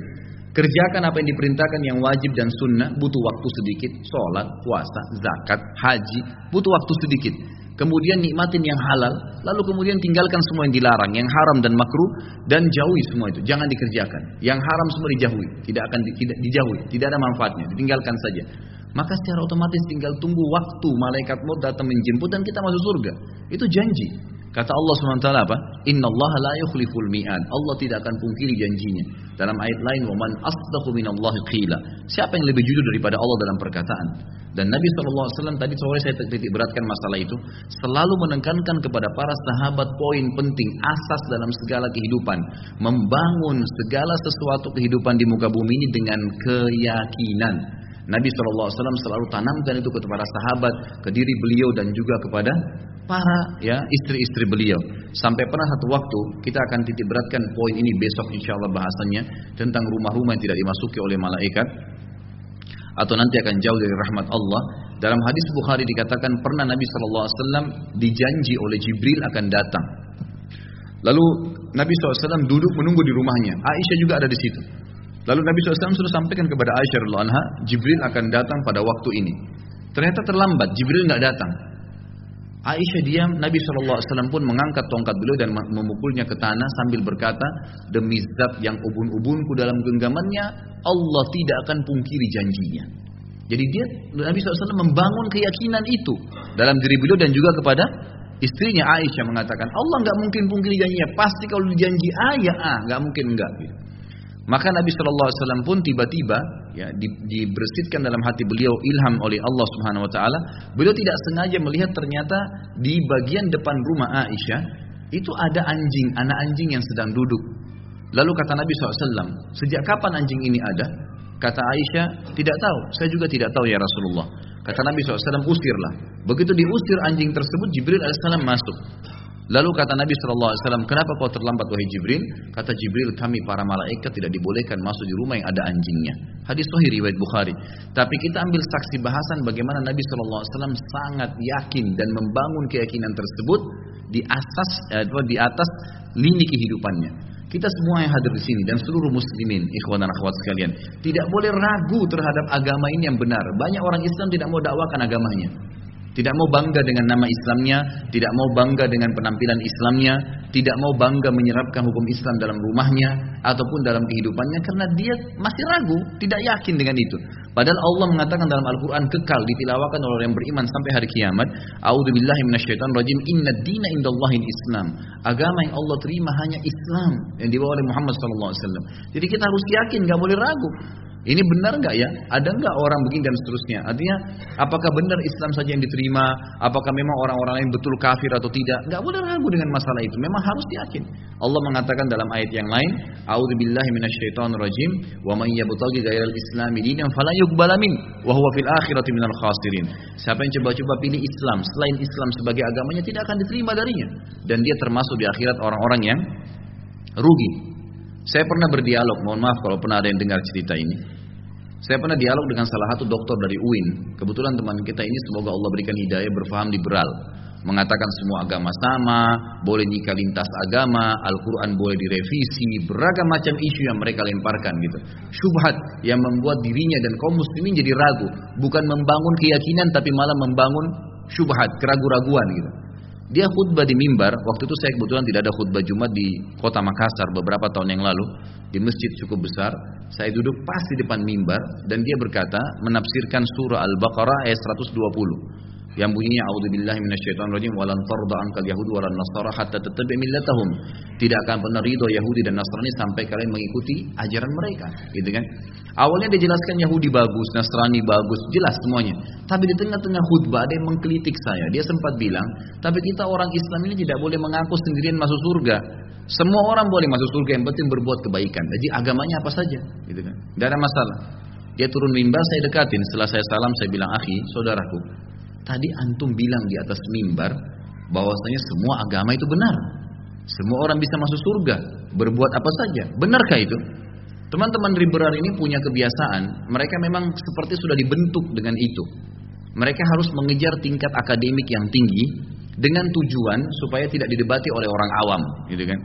Kerjakan apa yang diperintahkan yang wajib dan sunnah butuh waktu sedikit. Sholat, puasa, zakat, haji butuh waktu sedikit. Kemudian nikmatin yang halal, lalu kemudian tinggalkan semua yang dilarang, yang haram dan makruh dan jauhi semua itu. Jangan dikerjakan. Yang haram semua dijauhi, tidak akan di, tidak dijauhi, tidak ada manfaatnya, ditinggalkan saja maka secara otomatis tinggal tunggu waktu malaikat maut datang menjemput dan kita masuk surga. Itu janji. Kata Allah SWT apa? Inna Allah la yukhliful mi'ad. Allah tidak akan pungkiri janjinya. Dalam ayat lain, وَمَنْ أَصْدَقُ مِنَ اللَّهِ قِيلًا Siapa yang lebih jujur daripada Allah dalam perkataan? Dan Nabi SAW tadi sore saya titik beratkan masalah itu. Selalu menekankan kepada para sahabat poin penting. Asas dalam segala kehidupan. Membangun segala sesuatu kehidupan di muka bumi ini dengan keyakinan. Nabi SAW selalu tanamkan itu kepada sahabat, ke diri beliau dan juga kepada para ya istri-istri beliau. Sampai pernah satu waktu kita akan titik beratkan poin ini besok insya Allah bahasannya tentang rumah-rumah yang tidak dimasuki oleh malaikat atau nanti akan jauh dari rahmat Allah. Dalam hadis Bukhari dikatakan pernah Nabi SAW dijanji oleh Jibril akan datang. Lalu Nabi SAW duduk menunggu di rumahnya. Aisyah juga ada di situ. Lalu Nabi SAW sudah sampaikan kepada Aisyah anha, Jibril akan datang pada waktu ini. Ternyata terlambat, Jibril nggak datang. Aisyah diam, Nabi SAW pun mengangkat tongkat beliau dan memukulnya ke tanah sambil berkata, demi zat yang ubun-ubunku dalam genggamannya, Allah tidak akan pungkiri janjinya. Jadi dia Nabi SAW membangun keyakinan itu dalam diri beliau dan juga kepada istrinya Aisyah mengatakan Allah nggak mungkin pungkiri janjinya. Pasti kalau dijanji A ya A, nggak mungkin enggak. Gitu. Maka Nabi Shallallahu Alaihi Wasallam pun tiba-tiba ya, di, dibersihkan dalam hati beliau ilham oleh Allah Subhanahu Wa Taala. Beliau tidak sengaja melihat ternyata di bagian depan rumah Aisyah itu ada anjing, anak anjing yang sedang duduk. Lalu kata Nabi SAW, sejak kapan anjing ini ada? Kata Aisyah, tidak tahu. Saya juga tidak tahu ya Rasulullah. Kata Nabi SAW, usirlah. Begitu diusir anjing tersebut, Jibril AS masuk. Lalu kata Nabi Wasallam, kenapa kau terlambat wahai Jibril? Kata Jibril, kami para malaikat tidak dibolehkan masuk di rumah yang ada anjingnya. Hadis Sahih riwayat Bukhari. Tapi kita ambil saksi bahasan bagaimana Nabi Wasallam sangat yakin dan membangun keyakinan tersebut di atas eh, di atas lini kehidupannya. Kita semua yang hadir di sini dan seluruh muslimin, ikhwan dan akhwat sekalian, tidak boleh ragu terhadap agama ini yang benar. Banyak orang Islam tidak mau dakwakan agamanya. Tidak mau bangga dengan nama Islamnya, tidak mau bangga dengan penampilan Islamnya, tidak mau bangga menyerapkan hukum Islam dalam rumahnya ataupun dalam kehidupannya karena dia masih ragu, tidak yakin dengan itu. Padahal Allah mengatakan dalam Al-Quran kekal ditilawakan oleh yang beriman sampai hari kiamat. A'udzubillahi minasyaitonirrajim. Inna dina indallahi Islam. Agama yang Allah terima hanya Islam yang dibawa oleh Muhammad SAW. Jadi kita harus yakin, nggak boleh ragu. Ini benar nggak ya? Ada nggak orang begini dan seterusnya? Artinya, apakah benar Islam saja yang diterima? Apakah memang orang-orang lain betul kafir atau tidak? Nggak boleh ragu dengan masalah itu. Memang harus yakin. Allah mengatakan dalam ayat yang lain, "A'udzu rajim, wa man yabtaghi islami dinan fala yuqbala min wa huwa fil akhirati minal khasirin." Siapa yang coba-coba pilih Islam selain Islam sebagai agamanya tidak akan diterima darinya dan dia termasuk di akhirat orang-orang yang rugi. Saya pernah berdialog, mohon maaf kalau pernah ada yang dengar cerita ini. Saya pernah dialog dengan salah satu dokter dari UIN. Kebetulan teman kita ini semoga Allah berikan hidayah berfaham liberal. Mengatakan semua agama sama, boleh nikah lintas agama, Al-Quran boleh direvisi, beragam macam isu yang mereka lemparkan gitu. Syubhat yang membuat dirinya dan kaum muslimin jadi ragu. Bukan membangun keyakinan tapi malah membangun syubhat, keraguan-raguan gitu. Dia khutbah di mimbar, waktu itu saya kebetulan tidak ada khutbah Jumat di kota Makassar beberapa tahun yang lalu, di masjid cukup besar. Saya duduk pas di depan mimbar dan dia berkata menafsirkan surah Al-Baqarah ayat 120 yang bunyinya auzubillahi minasyaitonirrajim walan tarda ankal yahudi walan nasara hatta tattabi millatahum. Tidak akan pernah ridho Yahudi dan Nasrani sampai kalian mengikuti ajaran mereka. Gitu kan? Awalnya dijelaskan Yahudi bagus Nasrani bagus jelas semuanya. Tapi di tengah-tengah khutbah ada yang mengkritik saya. Dia sempat bilang tapi kita orang Islam ini tidak boleh mengaku sendirian masuk surga. Semua orang boleh masuk surga yang penting berbuat kebaikan. Jadi agamanya apa saja. Gitu kan? Tidak ada masalah. Dia turun mimbar saya dekatin. Setelah saya salam saya bilang akhi saudaraku Tadi antum bilang di atas mimbar bahwasanya semua agama itu benar. Semua orang bisa masuk surga, berbuat apa saja. Benarkah itu? Teman-teman liberal ini punya kebiasaan, mereka memang seperti sudah dibentuk dengan itu. Mereka harus mengejar tingkat akademik yang tinggi dengan tujuan supaya tidak didebati oleh orang awam, gitu kan.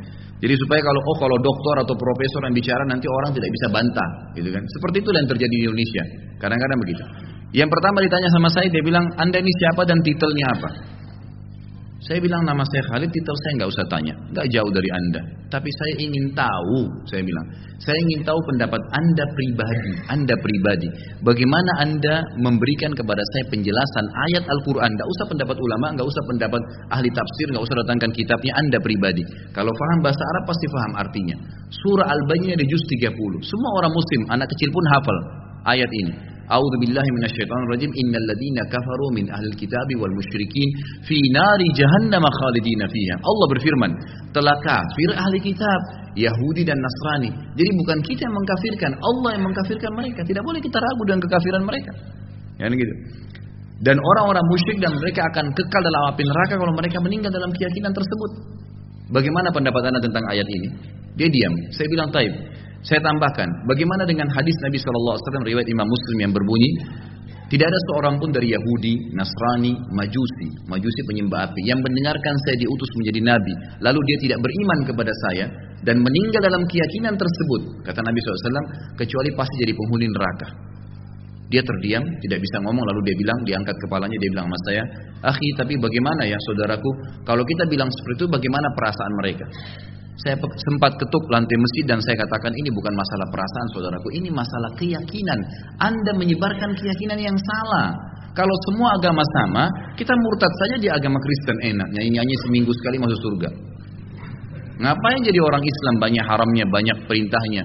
Jadi supaya kalau oh kalau doktor atau profesor yang bicara nanti orang tidak bisa bantah, gitu kan. Seperti itu yang terjadi di Indonesia. Kadang-kadang begitu. Yang pertama ditanya sama saya, dia bilang, Anda ini siapa dan titelnya apa? Saya bilang nama saya Khalid, titel saya nggak usah tanya, nggak jauh dari Anda. Tapi saya ingin tahu, saya bilang, saya ingin tahu pendapat Anda pribadi, Anda pribadi. Bagaimana Anda memberikan kepada saya penjelasan ayat Al-Quran, nggak usah pendapat ulama, nggak usah pendapat ahli tafsir, nggak usah datangkan kitabnya Anda pribadi. Kalau faham bahasa Arab pasti faham artinya. Surah Al-Bayyinah di juz 30. Semua orang muslim, anak kecil pun hafal ayat ini. A'udzu billahi minasyaitonir rajim. Innal ladzina kafaru min ahlil kitabi wal musyrikin fi nari jahannam khalidina fiha. Allah berfirman, telah kafir ahli kitab, Yahudi dan Nasrani. Jadi bukan kita yang mengkafirkan, Allah yang mengkafirkan mereka. Tidak boleh kita ragu dengan kekafiran mereka. Ya gitu. Dan orang-orang musyrik dan mereka akan kekal dalam api neraka kalau mereka meninggal dalam keyakinan tersebut. Bagaimana pendapat Anda tentang ayat ini? Dia diam. Saya bilang, "Taib, saya tambahkan, bagaimana dengan hadis Nabi SAW riwayat Imam Muslim yang berbunyi, tidak ada seorang pun dari Yahudi, Nasrani, Majusi, Majusi penyembah api yang mendengarkan saya diutus menjadi nabi, lalu dia tidak beriman kepada saya dan meninggal dalam keyakinan tersebut, kata Nabi SAW, kecuali pasti jadi penghuni neraka. Dia terdiam, tidak bisa ngomong, lalu dia bilang, diangkat kepalanya, dia bilang sama saya, Akhi, tapi bagaimana ya saudaraku, kalau kita bilang seperti itu, bagaimana perasaan mereka? Saya sempat ketuk lantai masjid dan saya katakan ini bukan masalah perasaan saudaraku, ini masalah keyakinan. Anda menyebarkan keyakinan yang salah. Kalau semua agama sama, kita murtad saja di agama Kristen enak, nyanyi-nyanyi seminggu sekali masuk surga. Ngapain jadi orang Islam banyak haramnya, banyak perintahnya.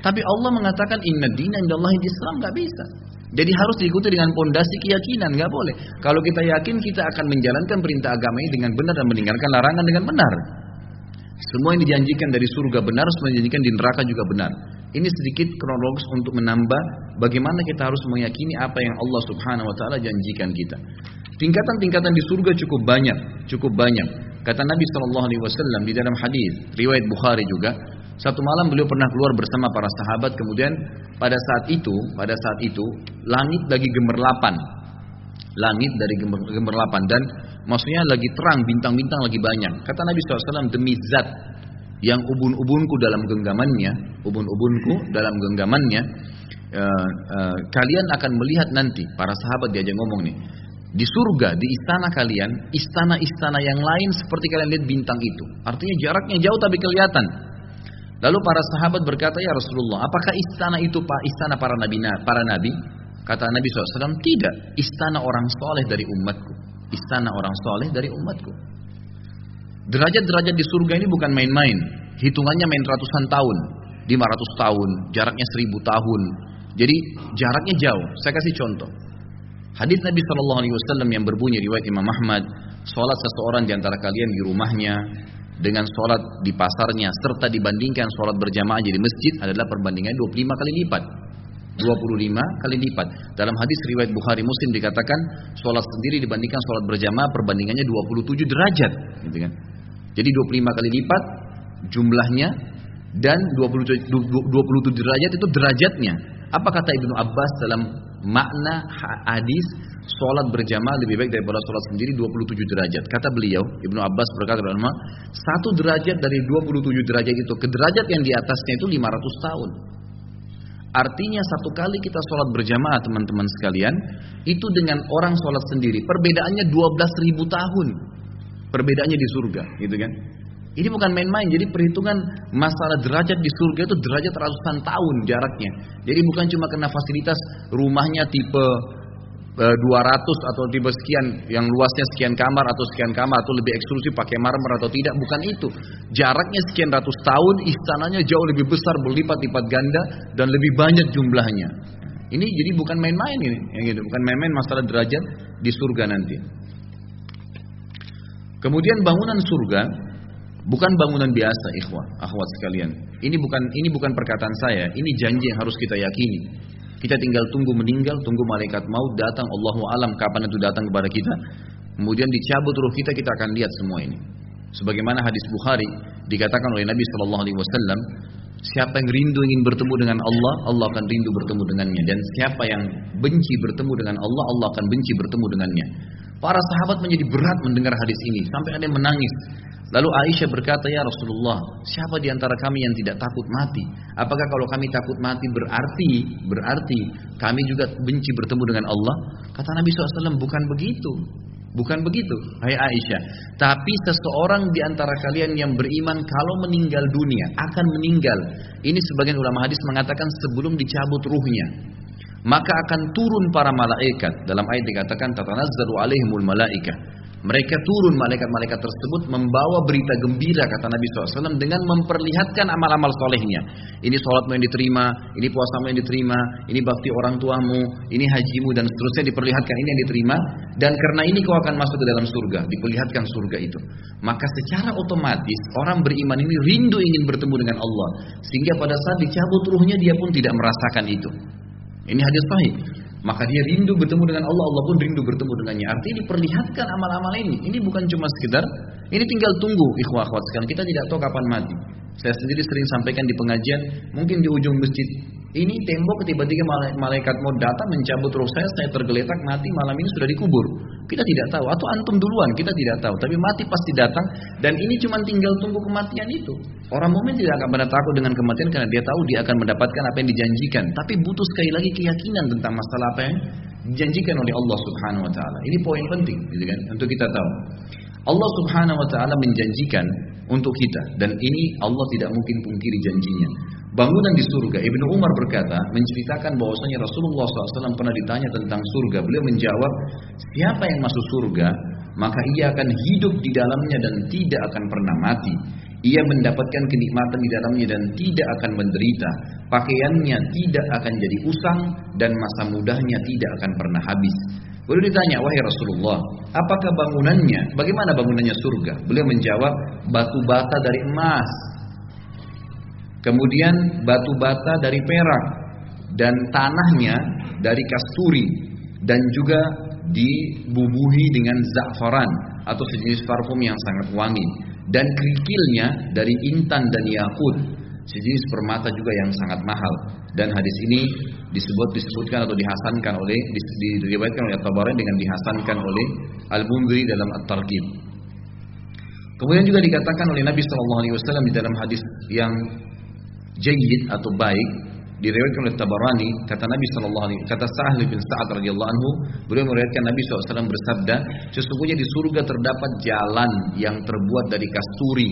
Tapi Allah mengatakan inna dina indallahi Islam nggak bisa. Jadi harus diikuti dengan pondasi keyakinan, nggak boleh. Kalau kita yakin kita akan menjalankan perintah agama ini dengan benar dan meninggalkan larangan dengan benar. Semua yang dijanjikan dari surga benar, semua yang dijanjikan di neraka juga benar. Ini sedikit kronologis untuk menambah bagaimana kita harus meyakini apa yang Allah Subhanahu wa taala janjikan kita. Tingkatan-tingkatan di surga cukup banyak, cukup banyak. Kata Nabi Shallallahu alaihi wasallam di dalam hadis riwayat Bukhari juga, satu malam beliau pernah keluar bersama para sahabat kemudian pada saat itu, pada saat itu langit lagi gemerlapan. Langit dari gemerlapan dan Maksudnya lagi terang, bintang-bintang lagi banyak. Kata Nabi SAW, demi zat yang ubun-ubunku dalam genggamannya, ubun-ubunku dalam genggamannya, uh, uh, kalian akan melihat nanti, para sahabat diajak ngomong nih, Di surga, di istana kalian, istana-istana yang lain seperti kalian lihat bintang itu. Artinya jaraknya jauh tapi kelihatan. Lalu para sahabat berkata, ya Rasulullah, apakah istana itu pak istana para nabi? Para nabi? Kata Nabi SAW, tidak. Istana orang soleh dari umatku. Istana orang soleh dari umatku. Derajat-derajat di surga ini bukan main-main. Hitungannya main ratusan tahun. 500 tahun, jaraknya 1000 tahun. Jadi jaraknya jauh. Saya kasih contoh. Hadis Nabi Wasallam yang berbunyi riwayat Imam Ahmad, sholat seseorang di antara kalian di rumahnya dengan sholat di pasarnya serta dibandingkan sholat berjamaah di masjid adalah perbandingan 25 kali lipat. 25 kali lipat. Dalam hadis riwayat Bukhari Muslim dikatakan sholat sendiri dibandingkan sholat berjamaah perbandingannya 27 derajat, gitu kan? Jadi 25 kali lipat jumlahnya dan 27, 27 derajat itu derajatnya. Apa kata Ibnu Abbas dalam makna hadis sholat berjamaah lebih baik daripada sholat sendiri 27 derajat. Kata beliau, Ibnu Abbas berkata ulama, satu derajat dari 27 derajat itu ke derajat yang di atasnya itu 500 tahun. Artinya satu kali kita sholat berjamaah teman-teman sekalian, itu dengan orang sholat sendiri. Perbedaannya 12 ribu tahun. Perbedaannya di surga, gitu kan? Ini bukan main-main, jadi perhitungan masalah derajat di surga itu derajat ratusan tahun jaraknya. Jadi bukan cuma karena fasilitas rumahnya tipe 200 e, atau tipe sekian yang luasnya sekian kamar atau sekian kamar atau lebih eksklusif pakai marmer atau tidak bukan itu. Jaraknya sekian ratus tahun istananya jauh lebih besar berlipat-lipat ganda dan lebih banyak jumlahnya. Ini jadi bukan main-main ini yang gitu bukan main-main masalah derajat di surga nanti. Kemudian bangunan surga bukan bangunan biasa ikhwah akhwat sekalian. Ini bukan ini bukan perkataan saya ini janji yang harus kita yakini kita tinggal tunggu meninggal, tunggu malaikat maut datang, Allahu alam kapan itu datang kepada kita. Kemudian dicabut ruh kita, kita akan lihat semua ini. Sebagaimana hadis Bukhari dikatakan oleh Nabi Shallallahu Alaihi Wasallam, siapa yang rindu ingin bertemu dengan Allah, Allah akan rindu bertemu dengannya. Dan siapa yang benci bertemu dengan Allah, Allah akan benci bertemu dengannya. Para sahabat menjadi berat mendengar hadis ini, sampai ada yang menangis. Lalu Aisyah berkata, "Ya Rasulullah, siapa di antara kami yang tidak takut mati? Apakah kalau kami takut mati berarti berarti kami juga benci bertemu dengan Allah?" Kata Nabi SAW, "Bukan begitu. Bukan begitu, hai Aisyah. Tapi seseorang di antara kalian yang beriman kalau meninggal dunia akan meninggal. Ini sebagian ulama hadis mengatakan sebelum dicabut ruhnya. Maka akan turun para malaikat. Dalam ayat dikatakan tatanazzalu alaihimul malaikah mereka turun malaikat-malaikat tersebut membawa berita gembira kata Nabi SAW dengan memperlihatkan amal-amal solehnya. Ini sholatmu yang diterima, ini puasamu yang diterima, ini bakti orang tuamu, ini hajimu dan seterusnya diperlihatkan ini yang diterima. Dan karena ini kau akan masuk ke dalam surga, diperlihatkan surga itu. Maka secara otomatis orang beriman ini rindu ingin bertemu dengan Allah. Sehingga pada saat dicabut ruhnya dia pun tidak merasakan itu. Ini hadis sahih. Maka dia rindu bertemu dengan Allah, Allah pun rindu bertemu dengannya. Artinya diperlihatkan amal-amal ini. Ini bukan cuma sekedar, ini tinggal tunggu ikhwah akhwat sekalian. Kita tidak tahu kapan mati. Saya sendiri sering sampaikan di pengajian, mungkin di ujung masjid ini tembok tiba-tiba malaikat mau datang mencabut roh saya, saya tergeletak mati malam ini sudah dikubur. Kita tidak tahu atau antum duluan kita tidak tahu, tapi mati pasti datang dan ini cuma tinggal tunggu kematian itu. Orang mukmin tidak akan pernah takut dengan kematian karena dia tahu dia akan mendapatkan apa yang dijanjikan, tapi butuh sekali lagi keyakinan tentang masalah apa yang dijanjikan oleh Allah Subhanahu wa taala. Ini poin penting gitu kan untuk kita tahu. Allah Subhanahu wa taala menjanjikan untuk kita dan ini Allah tidak mungkin pungkiri janjinya. Bangunan di surga, Ibnu Umar berkata, menceritakan bahwasanya Rasulullah SAW pernah ditanya tentang surga. Beliau menjawab, siapa yang masuk surga, maka ia akan hidup di dalamnya dan tidak akan pernah mati. Ia mendapatkan kenikmatan di dalamnya dan tidak akan menderita. Pakaiannya tidak akan jadi usang dan masa mudahnya tidak akan pernah habis. Beliau ditanya, wahai Rasulullah, apakah bangunannya? Bagaimana bangunannya surga? Beliau menjawab, batu bata dari emas, kemudian batu bata dari perak, dan tanahnya dari kasturi, dan juga dibubuhi dengan za'faran atau sejenis parfum yang sangat wangi, dan kerikilnya dari intan dan yakut, sejenis permata juga yang sangat mahal. Dan hadis ini disebut disebutkan atau dihasankan oleh diriwayatkan oleh Tabarani dengan dihasankan oleh Al-Munziri dalam At-Targhib. Kemudian juga dikatakan oleh Nabi Wasallam di dalam hadis yang jayid atau baik diriwayatkan oleh Tabarani kata Nabi sallallahu alaihi kata Sa'al bin Sa'ad radhiyallahu anhu beliau meriwayatkan Nabi SAW bersabda sesungguhnya di surga terdapat jalan yang terbuat dari kasturi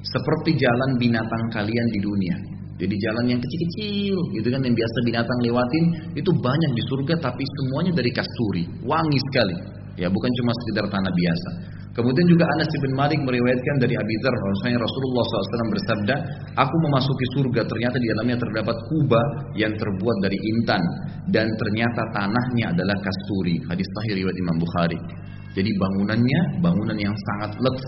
seperti jalan binatang kalian di dunia. Jadi jalan yang kecil-kecil gitu kan yang biasa binatang lewatin itu banyak di surga tapi semuanya dari kasturi wangi sekali. Ya bukan cuma sekedar tanah biasa Kemudian juga Anas bin Malik meriwayatkan dari Abi Dzar bahwasanya Rasulullah SAW bersabda, "Aku memasuki surga ternyata di dalamnya terdapat kubah yang terbuat dari intan dan ternyata tanahnya adalah kasturi." Hadis sahih riwayat Imam Bukhari. Jadi bangunannya bangunan yang sangat leks,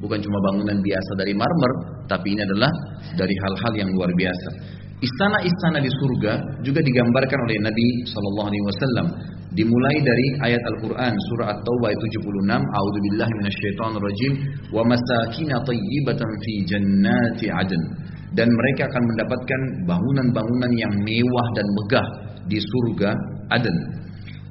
bukan cuma bangunan biasa dari marmer, tapi ini adalah dari hal-hal yang luar biasa. Istana-istana di surga juga digambarkan oleh Nabi Shallallahu Alaihi Wasallam dimulai dari ayat Al-Quran surah At-Taubah ayat 76 A'udzubillahi minasyaitonirrajim wa masakina tayyibatan fi jannati adn dan mereka akan mendapatkan bangunan-bangunan yang mewah dan megah di surga Aden.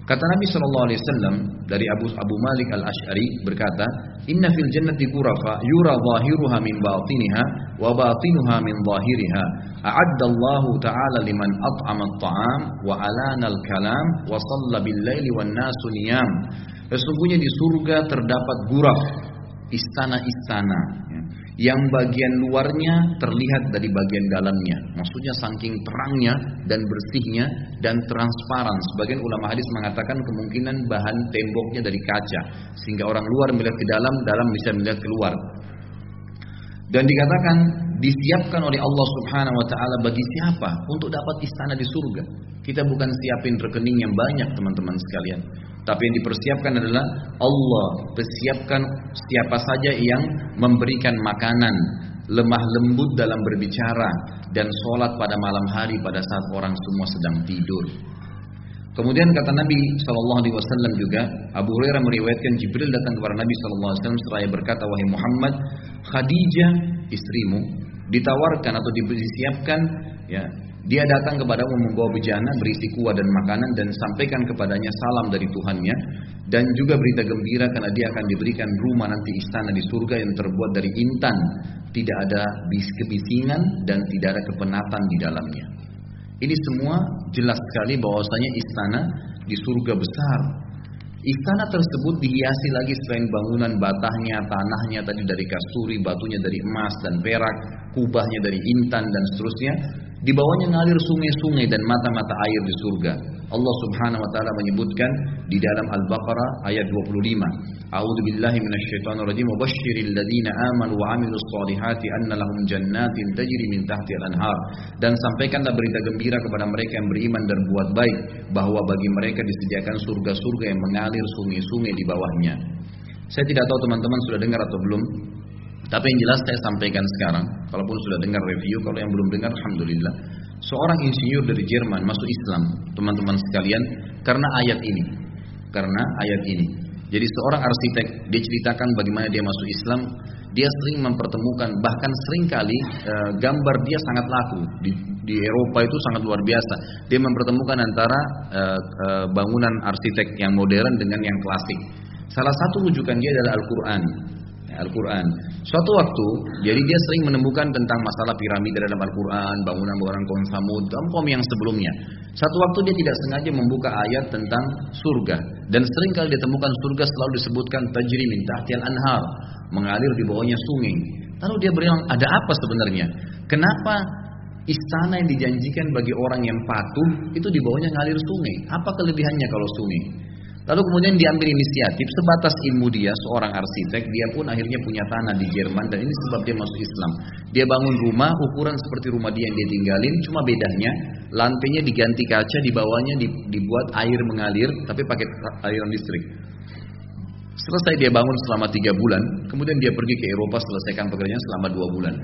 Kata Nabi Shallallahu Alaihi Wasallam dari Abu Abu Malik Al Ashari berkata, Inna fil jannati ghurafa yura zahiruha min batiniha wa batinuha min zahiriha. A'adda Allah Ta'ala liman at'ama at-ta'am wa alana al-kalam wa shalla bil laili wan nasu niyam. Sesungguhnya di surga terdapat guraf, istana-istana yang bagian luarnya terlihat dari bagian dalamnya. Maksudnya saking terangnya dan bersihnya dan transparan. Sebagian ulama hadis mengatakan kemungkinan bahan temboknya dari kaca sehingga orang luar melihat ke dalam, dalam bisa melihat keluar. Dan dikatakan disiapkan oleh Allah Subhanahu wa taala bagi siapa untuk dapat istana di surga. Kita bukan siapin rekening yang banyak teman-teman sekalian, tapi yang dipersiapkan adalah Allah persiapkan siapa saja yang memberikan makanan, lemah lembut dalam berbicara dan sholat pada malam hari pada saat orang semua sedang tidur. Kemudian kata Nabi Shallallahu Alaihi Wasallam juga Abu Hurairah meriwayatkan Jibril datang kepada Nabi Shallallahu Alaihi Wasallam seraya berkata wahai Muhammad Khadijah istrimu ditawarkan atau disiapkan ya dia datang kepadamu membawa bejana berisi kuah dan makanan dan sampaikan kepadanya salam dari Tuhannya dan juga berita gembira karena dia akan diberikan rumah nanti istana di surga yang terbuat dari intan, tidak ada kebisingan dan tidak ada kepenatan di dalamnya. Ini semua jelas sekali bahwasanya istana di surga besar. Istana tersebut dihiasi lagi selain bangunan batahnya, tanahnya tadi dari kasturi, batunya dari emas dan perak, kubahnya dari intan dan seterusnya. Di bawahnya ngalir sungai-sungai dan mata-mata air di surga. Allah Subhanahu wa taala menyebutkan di dalam Al-Baqarah ayat 25. A'udzu billahi minasyaitonir rajim wa basyiril ladzina amanu wa 'amilus solihati anna lahum jannatin tajri min tahtiha al-anhar. Dan sampaikanlah berita gembira kepada mereka yang beriman dan buat baik bahwa bagi mereka disediakan surga-surga yang mengalir sungai-sungai di bawahnya. Saya tidak tahu teman-teman sudah dengar atau belum tapi yang jelas saya sampaikan sekarang, kalaupun sudah dengar review, kalau yang belum dengar, alhamdulillah. Seorang insinyur dari Jerman masuk Islam, teman-teman sekalian, karena ayat ini. Karena ayat ini. Jadi seorang arsitek, dia ceritakan bagaimana dia masuk Islam, dia sering mempertemukan, bahkan sering kali e, gambar dia sangat laku di, di Eropa itu sangat luar biasa. Dia mempertemukan antara e, e, bangunan arsitek yang modern dengan yang klasik. Salah satu rujukan dia adalah Al-Quran. Al-Quran. Suatu waktu, jadi dia sering menemukan tentang masalah piramida dalam Al-Quran, bangunan-bangunan kaum Samud, kaum yang sebelumnya. Satu waktu dia tidak sengaja membuka ayat tentang surga. Dan sering kali ditemukan surga selalu disebutkan tajri min tahtial anhar, mengalir di bawahnya sungai. Lalu dia bilang, ada apa sebenarnya? Kenapa istana yang dijanjikan bagi orang yang patuh itu di bawahnya ngalir sungai? Apa kelebihannya kalau sungai? Lalu kemudian diambil inisiatif sebatas ilmu dia seorang arsitek, dia pun akhirnya punya tanah di Jerman dan ini sebab dia masuk Islam. Dia bangun rumah ukuran seperti rumah dia yang dia tinggalin, cuma bedanya lantainya diganti kaca, di bawahnya dibuat air mengalir tapi pakai aliran listrik. Selesai dia bangun selama tiga bulan, kemudian dia pergi ke Eropa selesaikan pekerjaan selama dua bulan.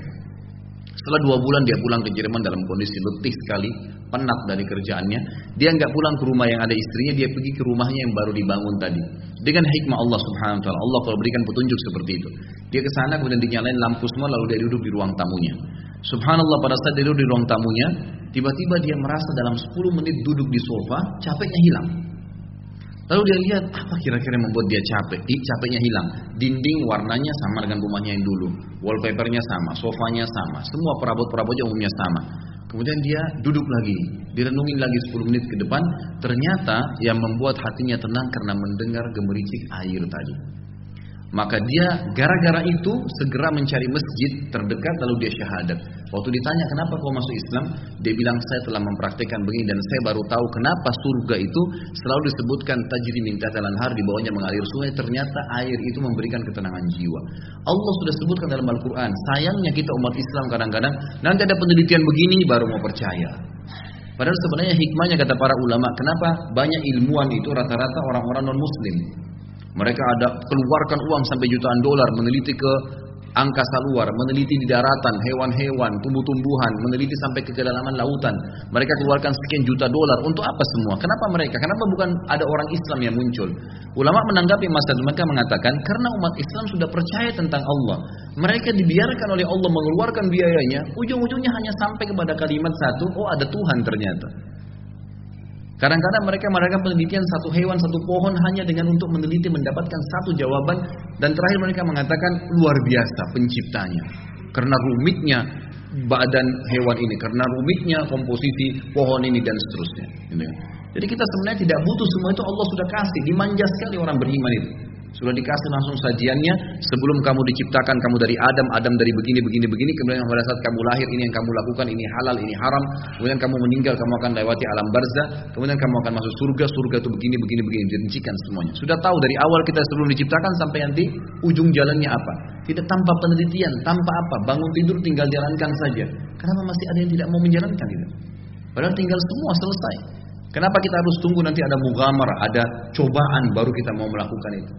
Setelah dua bulan dia pulang ke Jerman dalam kondisi letih sekali, penat dari kerjaannya. Dia nggak pulang ke rumah yang ada istrinya, dia pergi ke rumahnya yang baru dibangun tadi. Dengan hikmah Allah Subhanahu wa taala. Allah kalau berikan petunjuk seperti itu. Dia ke sana kemudian dinyalain lampu semua lalu dia duduk di ruang tamunya. Subhanallah pada saat dia duduk di ruang tamunya, tiba-tiba dia merasa dalam 10 menit duduk di sofa, capeknya hilang. Lalu dia lihat apa kira-kira yang membuat dia capek? Ih, capeknya hilang. Dinding warnanya sama dengan rumahnya yang dulu. Wallpapernya sama, sofanya sama, semua perabot-perabotnya umumnya sama. Kemudian dia duduk lagi, direnungin lagi 10 menit ke depan, ternyata yang membuat hatinya tenang karena mendengar gemericik air tadi. Maka dia gara-gara itu segera mencari masjid terdekat lalu dia syahadat. Waktu ditanya kenapa kau masuk Islam, dia bilang saya telah mempraktekkan begini dan saya baru tahu kenapa surga itu selalu disebutkan tajri min tahtal har di bawahnya mengalir sungai. Ternyata air itu memberikan ketenangan jiwa. Allah sudah sebutkan dalam Al-Qur'an. Sayangnya kita umat Islam kadang-kadang nanti ada penelitian begini baru mau percaya. Padahal sebenarnya hikmahnya kata para ulama, kenapa banyak ilmuwan itu rata-rata orang-orang non-muslim. Mereka ada keluarkan uang sampai jutaan dolar meneliti ke angkasa luar, meneliti di daratan, hewan-hewan, tumbuh-tumbuhan, meneliti sampai ke kedalaman lautan. Mereka keluarkan sekian juta dolar untuk apa semua? Kenapa mereka? Kenapa bukan ada orang Islam yang muncul? Ulama menanggapi masalah mereka mengatakan karena umat Islam sudah percaya tentang Allah. Mereka dibiarkan oleh Allah mengeluarkan biayanya, ujung-ujungnya hanya sampai kepada kalimat satu, oh ada Tuhan ternyata. Kadang-kadang mereka mengadakan penelitian satu hewan, satu pohon hanya dengan untuk meneliti mendapatkan satu jawaban dan terakhir mereka mengatakan luar biasa penciptanya. Karena rumitnya badan hewan ini, karena rumitnya komposisi pohon ini dan seterusnya. Gitu ya. Jadi kita sebenarnya tidak butuh semua itu Allah sudah kasih, dimanja sekali orang beriman itu. Sudah dikasih langsung sajiannya sebelum kamu diciptakan kamu dari Adam, Adam dari begini begini begini kemudian pada saat kamu lahir ini yang kamu lakukan ini halal, ini haram, kemudian kamu meninggal kamu akan lewati alam barzah, kemudian kamu akan masuk surga, surga itu begini begini begini dirincikan semuanya. Sudah tahu dari awal kita sebelum diciptakan sampai nanti ujung jalannya apa. Tidak tanpa penelitian, tanpa apa, bangun tidur tinggal jalankan saja. Kenapa masih ada yang tidak mau menjalankan itu? Padahal tinggal semua selesai. Kenapa kita harus tunggu nanti ada mugamar, ada cobaan baru kita mau melakukan itu?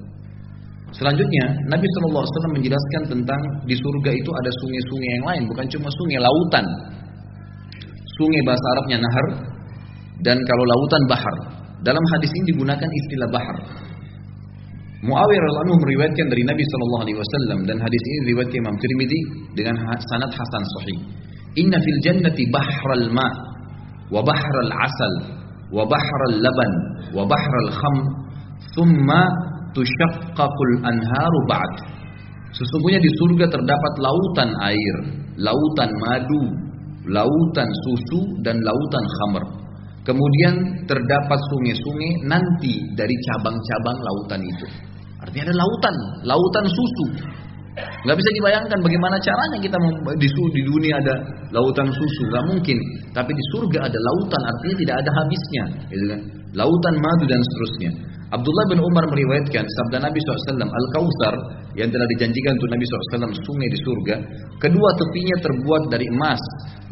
Selanjutnya, Nabi SAW menjelaskan tentang di surga itu ada sungai-sungai yang lain, bukan cuma sungai lautan. Sungai bahasa Arabnya nahar, dan kalau lautan bahar. Dalam hadis ini digunakan istilah bahar. Muawiyah radhiyallahu meriwayatkan dari Nabi sallallahu alaihi wasallam dan hadis ini diriwayatkan Imam Tirmidzi dengan sanad hasan sahih. Inna fil jannati bahral ma wa bahral asal wa bahral laban wa bahral kham thumma tushaqqaqul anharu ba'd. Sesungguhnya di surga terdapat lautan air, lautan madu, lautan susu dan lautan khamr. Kemudian terdapat sungai-sungai nanti dari cabang-cabang lautan itu. Artinya ada lautan, lautan susu. Gak bisa dibayangkan bagaimana caranya kita di, di dunia ada lautan susu, gak mungkin. Tapi di surga ada lautan, artinya tidak ada habisnya, gitu kan? Lautan madu dan seterusnya. Abdullah bin Umar meriwayatkan sabda Nabi SAW Al-Kautsar yang telah dijanjikan untuk Nabi SAW sungai di surga. Kedua tepinya terbuat dari emas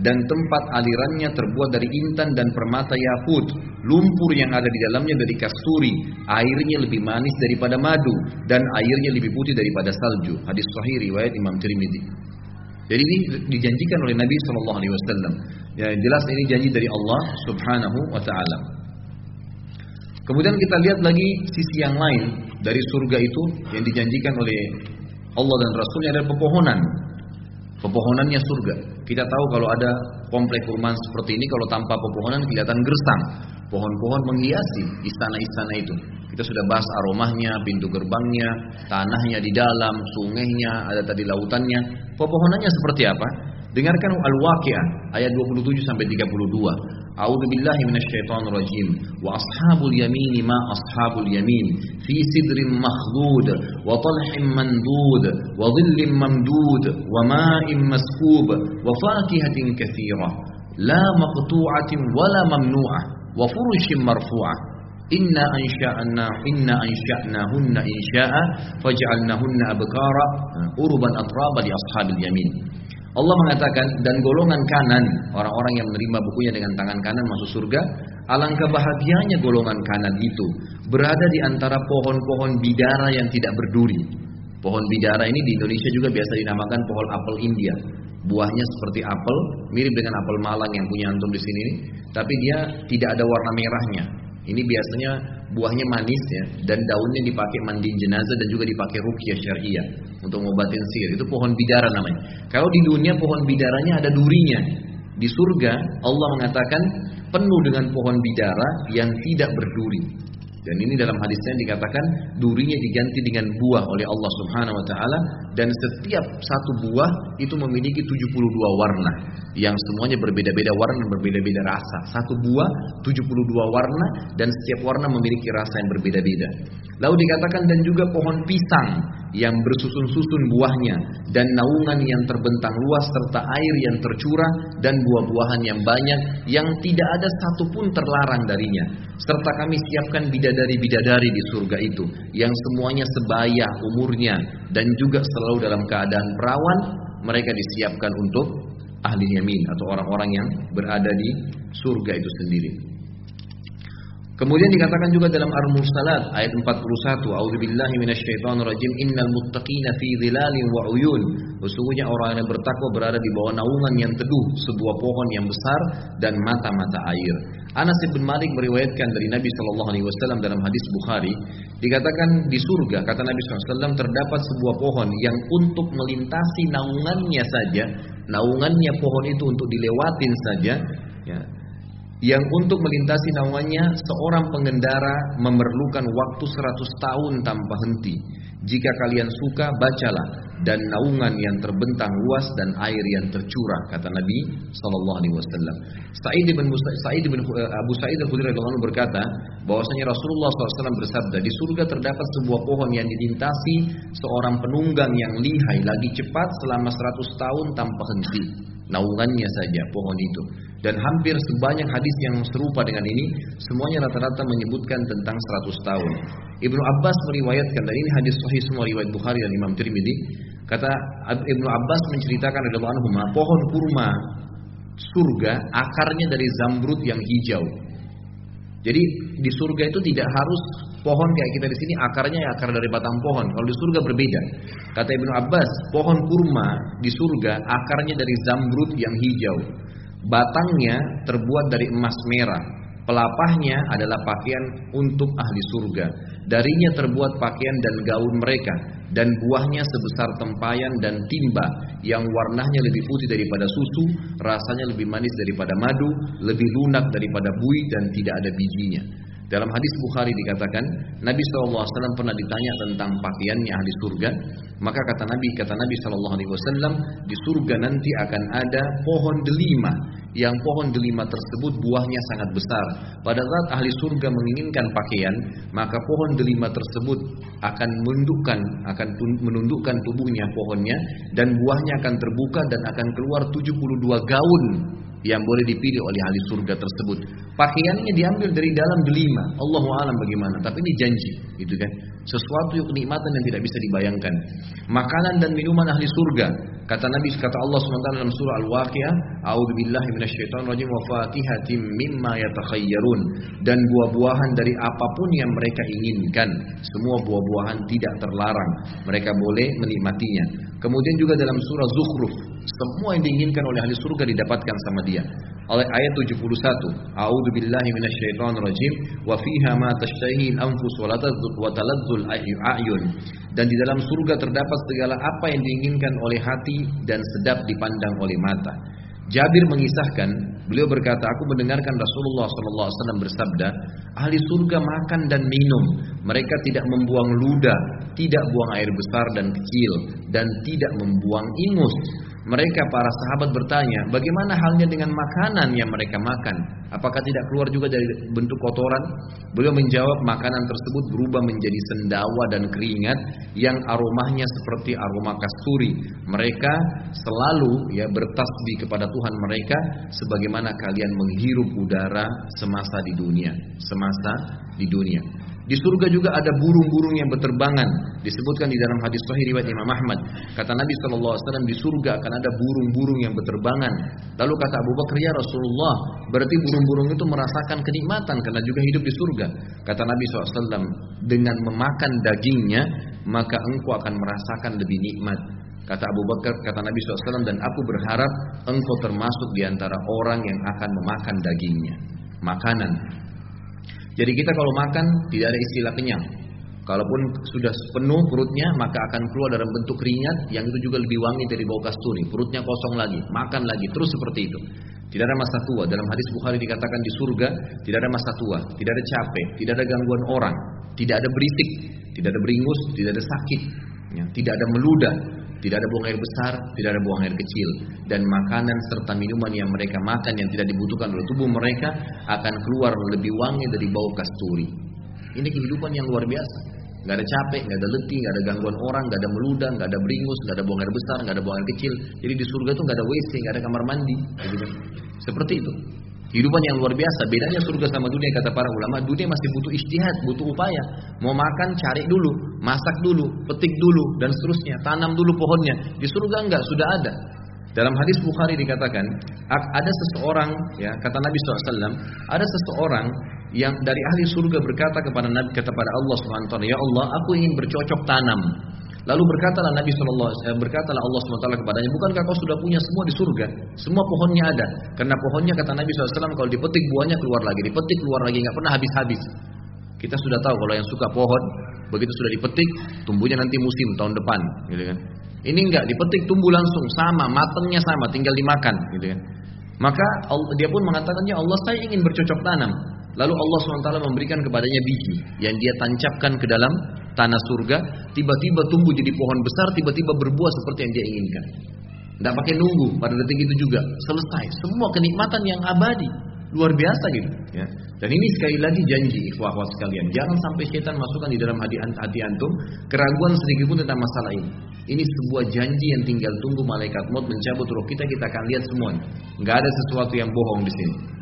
dan tempat alirannya terbuat dari intan dan permata yakut lumpur yang ada di dalamnya dari kasturi airnya lebih manis daripada madu dan airnya lebih putih daripada salju. Hadis sahih riwayat Imam Tirmidzi. Jadi ini dijanjikan oleh Nabi SAW ya jelas ini janji dari Allah Subhanahu wa taala Kemudian kita lihat lagi sisi yang lain dari surga itu yang dijanjikan oleh Allah dan Rasulnya adalah pepohonan. Pepohonannya surga. Kita tahu kalau ada komplek perumahan seperti ini kalau tanpa pepohonan kelihatan gersang. Pohon-pohon menghiasi istana-istana itu. Kita sudah bahas aromanya, pintu gerbangnya, tanahnya di dalam, sungainya, ada tadi lautannya. Pepohonannya seperti apa? Dengarkan Al-Waqi'ah ayat 27 sampai 32. أعوذ بالله من الشيطان الرجيم. وأصحاب اليمين ما أصحاب اليمين. في سدر مخضود وطلح مندود وظل ممدود وماء مسكوب وفاكهة كثيرة. لا مقطوعة ولا ممنوعة وفرش مرفوعة. إنا أنشأنا إنا أنشأناهن إنشاء فجعلناهن أبكارا أربا أطرابا لأصحاب اليمين. Allah mengatakan dan golongan kanan orang-orang yang menerima bukunya dengan tangan kanan masuk surga alangkah bahagianya golongan kanan itu berada di antara pohon-pohon bidara yang tidak berduri. Pohon bidara ini di Indonesia juga biasa dinamakan pohon apel India. Buahnya seperti apel mirip dengan apel Malang yang punya antum di sini tapi dia tidak ada warna merahnya ini biasanya buahnya manis ya dan daunnya dipakai mandi jenazah dan juga dipakai rukyah syariah untuk ngobatin sihir. Itu pohon bidara namanya. Kalau di dunia pohon bidaranya ada durinya. Di surga Allah mengatakan penuh dengan pohon bidara yang tidak berduri. Dan ini dalam hadisnya dikatakan durinya diganti dengan buah oleh Allah Subhanahu wa taala dan setiap satu buah itu memiliki 72 warna yang semuanya berbeda-beda warna dan berbeda-beda rasa. Satu buah 72 warna dan setiap warna memiliki rasa yang berbeda-beda. Lalu dikatakan dan juga pohon pisang yang bersusun-susun buahnya dan naungan yang terbentang luas serta air yang tercurah dan buah-buahan yang banyak yang tidak ada satupun terlarang darinya serta kami siapkan bidadari-bidadari di surga itu yang semuanya sebaya umurnya dan juga selalu dalam keadaan perawan mereka disiapkan untuk ahli yamin atau orang-orang yang berada di surga itu sendiri. Kemudian dikatakan juga dalam Al-Mursalat ayat 41, A'udzubillahi minasyaitonirrajim, innal muttaqina fi dhilalin wa uyun. Sesungguhnya orang yang bertakwa berada di bawah naungan yang teduh sebuah pohon yang besar dan mata-mata air. Anas bin Malik meriwayatkan dari Nabi Shallallahu alaihi wasallam dalam hadis Bukhari, dikatakan di surga kata Nabi SAW terdapat sebuah pohon yang untuk melintasi naungannya saja, naungannya pohon itu untuk dilewatin saja, ya, yang untuk melintasi naungannya seorang pengendara memerlukan waktu 100 tahun tanpa henti. Jika kalian suka, bacalah dan naungan yang terbentang luas dan air yang tercurah kata Nabi sallallahu alaihi wasallam. Sa'id bin Sa'id bin eh, Abu Sa'id Al-Khudri radhiyallahu berkata bahwasanya Rasulullah SAW bersabda di surga terdapat sebuah pohon yang dilintasi seorang penunggang yang lihai lagi cepat selama 100 tahun tanpa henti. Naungannya saja pohon itu dan hampir sebanyak hadis yang serupa dengan ini semuanya rata-rata menyebutkan tentang 100 tahun. Ibnu Abbas meriwayatkan dan ini hadis sahih semua riwayat Bukhari dan Imam Tirmidzi. Kata Ibnu Abbas menceritakan anhu pohon kurma surga akarnya dari zamrud yang hijau. Jadi di surga itu tidak harus pohon kayak kita di sini akarnya ya akar dari batang pohon. Kalau di surga berbeda. Kata Ibnu Abbas, pohon kurma di surga akarnya dari zamrud yang hijau. Batangnya terbuat dari emas merah. Pelapahnya adalah pakaian untuk ahli surga. Darinya terbuat pakaian dan gaun mereka. Dan buahnya sebesar tempayan dan timba yang warnanya lebih putih daripada susu, rasanya lebih manis daripada madu, lebih lunak daripada bui dan tidak ada bijinya. Dalam hadis Bukhari dikatakan Nabi SAW pernah ditanya tentang pakaiannya ahli surga. Maka kata Nabi kata Nabi SAW Di surga nanti akan ada pohon delima. Yang pohon delima tersebut buahnya sangat besar. Pada saat ahli surga menginginkan pakaian Maka pohon delima tersebut akan menundukkan Akan menundukkan tubuhnya pohonnya Dan buahnya akan terbuka dan akan keluar 72 gaun yang boleh dipilih oleh ahli surga tersebut. Pakaiannya diambil dari dalam delima. Allahu alam bagaimana, tapi ini janji, gitu kan? Sesuatu yang kenikmatan yang tidak bisa dibayangkan. Makanan dan minuman ahli surga. Kata Nabi kata Allah SWT dalam surah Al-Waqiah, "A'udzu billahi minasyaitonir rajim wa fatihatim mimma yatakhayyarun." Dan buah-buahan dari apa pun yang mereka inginkan. Semua buah-buahan tidak terlarang. Mereka boleh menikmatinya. Kemudian juga dalam surah Zukhruf, semua yang diinginkan oleh ahli surga didapatkan sama dia. Oleh ayat 71, A'udzu billahi minasyaitonir rajim wa fiha ma tashtahi al-anfus wa a'yun. Dan di dalam surga terdapat segala apa yang diinginkan oleh hati dan sedap dipandang oleh mata. Jabir mengisahkan, beliau berkata, aku mendengarkan Rasulullah SAW bersabda, ahli surga makan dan minum, mereka tidak membuang ludah, tidak buang air besar dan kecil, dan tidak membuang ingus. Mereka para sahabat bertanya, bagaimana halnya dengan makanan yang mereka makan? Apakah tidak keluar juga dari bentuk kotoran? Beliau menjawab, makanan tersebut berubah menjadi sendawa dan keringat yang aromanya seperti aroma kasturi. Mereka selalu ya bertasbih kepada Tuhan mereka sebagaimana kalian menghirup udara semasa di dunia, semasa di dunia. Di surga juga ada burung-burung yang berterbangan. Disebutkan di dalam hadis sahih riwayat Imam Ahmad. Kata Nabi SAW di surga akan ada burung-burung yang berterbangan. Lalu kata Abu Bakar ya Rasulullah, berarti burung-burung itu merasakan kenikmatan karena juga hidup di surga. Kata Nabi SAW, dengan memakan dagingnya maka engkau akan merasakan lebih nikmat. Kata Abu Bakar, kata Nabi SAW, dan aku berharap engkau termasuk di antara orang yang akan memakan dagingnya. Makanan jadi kita kalau makan tidak ada istilah kenyang. Kalaupun sudah penuh perutnya maka akan keluar dalam bentuk keringat yang itu juga lebih wangi dari bau kasturi. Perutnya kosong lagi, makan lagi terus seperti itu. Tidak ada masa tua. Dalam hadis Bukhari dikatakan di surga tidak ada masa tua, tidak ada capek, tidak ada gangguan orang, tidak ada berisik, tidak ada beringus, tidak ada sakit, ya, tidak ada meludah, tidak ada buang air besar, tidak ada buang air kecil, dan makanan serta minuman yang mereka makan yang tidak dibutuhkan oleh tubuh mereka akan keluar lebih wangi dari bau kasturi. Ini kehidupan yang luar biasa. Gak ada capek, gak ada letih, gak ada gangguan orang, gak ada meludah, gak ada beringus, gak ada buang air besar, gak ada buang air kecil. Jadi di surga itu gak ada WC, gak ada kamar mandi. Gitu. Seperti itu. Kehidupan yang luar biasa. Bedanya surga sama dunia kata para ulama. Dunia masih butuh istihad, butuh upaya. Mau makan cari dulu, masak dulu, petik dulu dan seterusnya. Tanam dulu pohonnya. Di surga enggak, sudah ada. Dalam hadis Bukhari dikatakan ada seseorang ya kata Nabi SAW ada seseorang yang dari ahli surga berkata kepada Nabi kata pada Allah Subhanahu ya Allah aku ingin bercocok tanam Lalu berkatalah Nabi Shallallahu Alaihi berkatalah Allah SWT kepadanya, bukankah kau sudah punya semua di surga? Semua pohonnya ada. Karena pohonnya kata Nabi SAW kalau dipetik buahnya keluar lagi, dipetik keluar lagi, nggak pernah habis-habis. Kita sudah tahu kalau yang suka pohon, begitu sudah dipetik, tumbuhnya nanti musim tahun depan, gitu kan? Ini enggak dipetik tumbuh langsung sama, matangnya sama, tinggal dimakan, gitu kan? Maka dia pun mengatakannya Allah saya ingin bercocok tanam. Lalu Allah SWT memberikan kepadanya biji yang dia tancapkan ke dalam tanah surga, tiba-tiba tumbuh jadi pohon besar, tiba-tiba berbuah seperti yang dia inginkan. Tidak pakai nunggu pada detik itu juga selesai. Semua kenikmatan yang abadi luar biasa gitu. Ya. Dan ini sekali lagi janji ikhwah sekalian, jangan sampai setan masukkan di dalam hati, hati antum keraguan sedikit pun tentang masalah ini. Ini sebuah janji yang tinggal tunggu malaikat maut mencabut roh kita, kita akan lihat semuanya. Nggak ada sesuatu yang bohong di sini.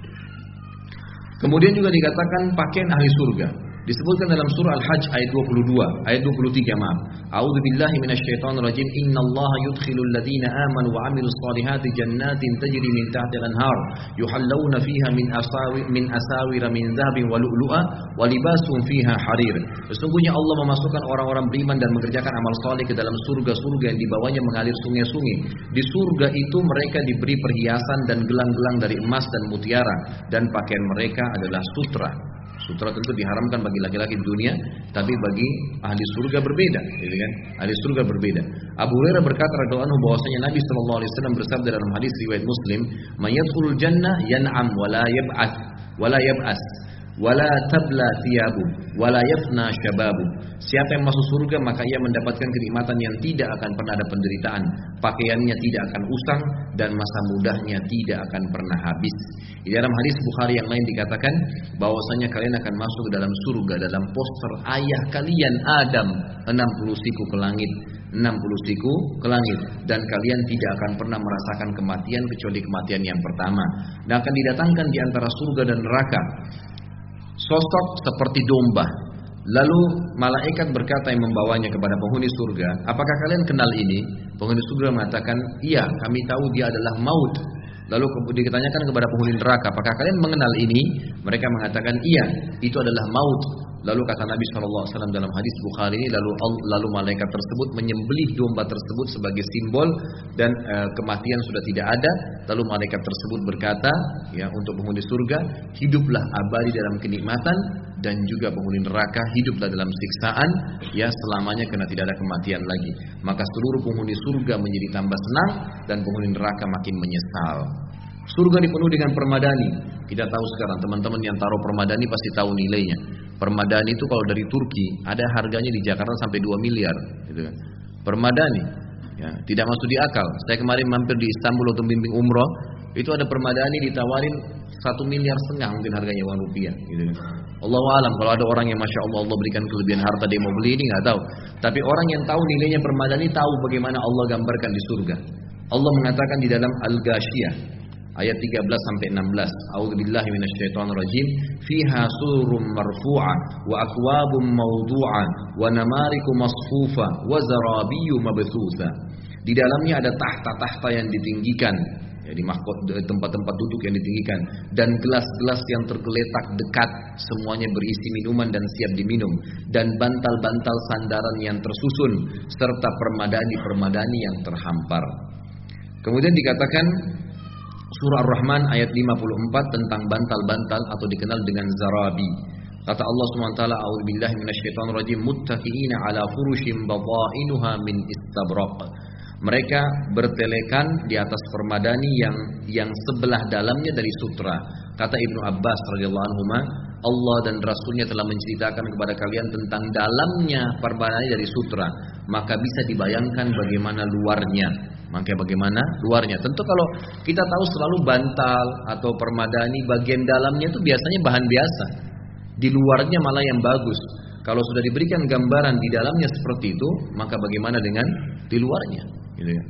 Kemudian juga dikatakan pakaian ahli surga. Disebutkan dalam surah Al-Hajj ayat 22, ayat 23 maaf. A'udzu billahi minasyaitonir rajim. Innallaha yudkhilul ladzina amanu wa 'amilus solihati jannatin tajri min tahtiha al-anhar yuhallawna fiha min asawi min asawir min dhahabin wa lu'lu'a wa libasum fiha harir. Sesungguhnya Allah memasukkan orang-orang beriman dan mengerjakan amal saleh ke dalam surga-surga yang di bawahnya mengalir sungai-sungai. Di surga itu mereka diberi perhiasan dan gelang-gelang dari emas dan mutiara dan pakaian mereka adalah sutra Sutra tentu diharamkan bagi laki-laki di dunia, tapi bagi ahli surga berbeda, gitu kan? Ahli surga berbeda. Abu Hurairah berkata radhiyallahu anhu bahwasanya Nabi sallallahu alaihi wasallam bersabda dalam hadis riwayat Muslim, "Mayadkhulul jannah yan'am wa la yab'ath wa la yab'as." Wala tabla thiyabu wala yafna syababu. Siapa yang masuk surga maka ia mendapatkan kenikmatan yang tidak akan pernah ada penderitaan. Pakaiannya tidak akan usang dan masa mudahnya tidak akan pernah habis. Di dalam hadis Bukhari yang lain dikatakan bahwasanya kalian akan masuk ke dalam surga dalam poster ayah kalian Adam. 60 siku ke langit. 60 siku ke langit. Dan kalian tidak akan pernah merasakan kematian kecuali kematian yang pertama. Dan akan didatangkan di antara surga dan neraka sosok seperti domba. Lalu malaikat berkata yang membawanya kepada penghuni surga, apakah kalian kenal ini? Penghuni surga mengatakan, iya kami tahu dia adalah maut. Lalu kemudian ditanyakan kepada penghuni neraka, apakah kalian mengenal ini? Mereka mengatakan, iya itu adalah maut. Lalu kata Nabi SAW dalam hadis Bukhari ini, lalu lalu malaikat tersebut menyembelih domba tersebut sebagai simbol dan e, kematian sudah tidak ada. Lalu malaikat tersebut berkata, ya untuk penghuni surga, hiduplah abadi dalam kenikmatan dan juga penghuni neraka hiduplah dalam siksaan ya selamanya karena tidak ada kematian lagi. Maka seluruh penghuni surga menjadi tambah senang dan penghuni neraka makin menyesal. Surga dipenuhi dengan permadani. Kita tahu sekarang teman-teman yang taruh permadani pasti tahu nilainya. Permadani itu kalau dari Turki ada harganya di Jakarta sampai 2 miliar, gitu kan. Permadani, ya, tidak masuk di akal. Saya kemarin mampir di Istanbul untuk bimbing umroh, itu ada permadani ditawarin satu miliar setengah mungkin harganya uang rupiah, gitu kan. Allah alam kalau ada orang yang masya Allah Allah berikan kelebihan harta dia mau beli ini nggak tahu. Tapi orang yang tahu nilainya permadani tahu bagaimana Allah gambarkan di surga. Allah mengatakan di dalam Al-Ghashiyah ayat 13 sampai 16. A'udzubillahi minasyaitonir rajim. Fiha sururum marfu'a wa akwabum mawdu'a wa namariku masfufa wa zarabiyyu mabthutha. Di dalamnya ada tahta-tahta yang ditinggikan, ya, di tempat-tempat duduk yang ditinggikan dan gelas-gelas yang tergeletak dekat semuanya berisi minuman dan siap diminum dan bantal-bantal sandaran yang tersusun serta permadani-permadani yang terhampar. Kemudian dikatakan Surah Ar-Rahman ayat 54 tentang bantal-bantal atau dikenal dengan zarabi. Kata Allah SWT, A'udzubillahi rajim, ala min istabraq. Mereka bertelekan di atas permadani yang yang sebelah dalamnya dari sutra. Kata Ibnu Abbas radhiyallahu anhu, Allah dan Rasulnya telah menceritakan kepada kalian tentang dalamnya permadani dari sutra. Maka bisa dibayangkan bagaimana luarnya. Maka bagaimana luarnya? Tentu kalau kita tahu selalu bantal atau permadani bagian dalamnya itu biasanya bahan biasa. Di luarnya malah yang bagus. Kalau sudah diberikan gambaran di dalamnya seperti itu, maka bagaimana dengan di luarnya? Gitu ya.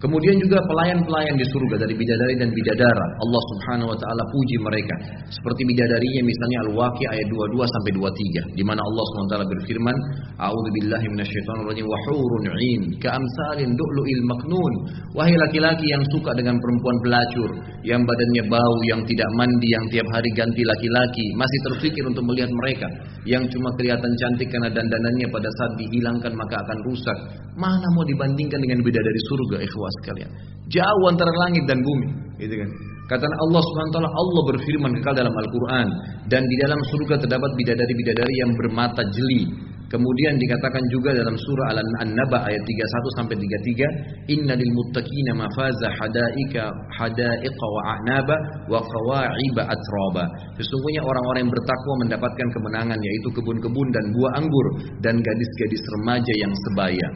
Kemudian juga pelayan-pelayan di surga dari bidadari dan bidadara. Allah Subhanahu wa taala puji mereka. Seperti bidadarinya misalnya Al-Waqi ayat 22 sampai 23 di mana Allah Subhanahu wa taala berfirman, "A'udzu billahi minasyaitonir rajim wa hurun 'ain ka'amsalin du'lu'il maknun." Wahai laki-laki yang suka dengan perempuan pelacur, yang badannya bau, yang tidak mandi, yang tiap hari ganti laki-laki, masih terpikir untuk melihat mereka yang cuma kelihatan cantik karena dandanannya pada saat dihilangkan maka akan rusak. Mana mau dibandingkan dengan bidadari surga, ikhwah sekalian. Jauh antara langit dan bumi, gitu kan. Kata Allah Subhanahu Allah berfirman kekal dalam Al-Qur'an dan di dalam surga terdapat bidadari-bidadari yang bermata jeli. Kemudian dikatakan juga dalam surah Al-An-Naba ayat 31 sampai 33, "Inna lil muttaqina mafaza hadaika hadaiqa wa a'naba wa qawa'iba atraba." Sesungguhnya orang-orang yang bertakwa mendapatkan kemenangan yaitu kebun-kebun dan buah anggur dan gadis-gadis remaja yang sebaya.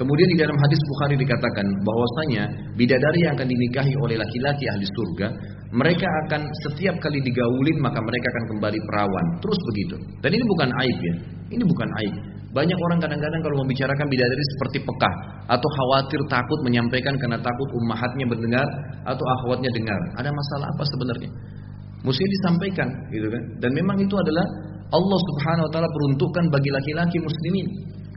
Kemudian di dalam hadis Bukhari dikatakan bahwasanya bidadari yang akan dinikahi oleh laki-laki ahli surga, mereka akan setiap kali digaulin maka mereka akan kembali perawan. Terus begitu. Dan ini bukan aib ya. Ini bukan aib. Banyak orang kadang-kadang kalau membicarakan bidadari seperti pekah atau khawatir takut menyampaikan karena takut ummahatnya mendengar atau akhwatnya dengar. Ada masalah apa sebenarnya? Mesti disampaikan gitu kan. Dan memang itu adalah Allah Subhanahu wa taala peruntukkan bagi laki-laki muslimin.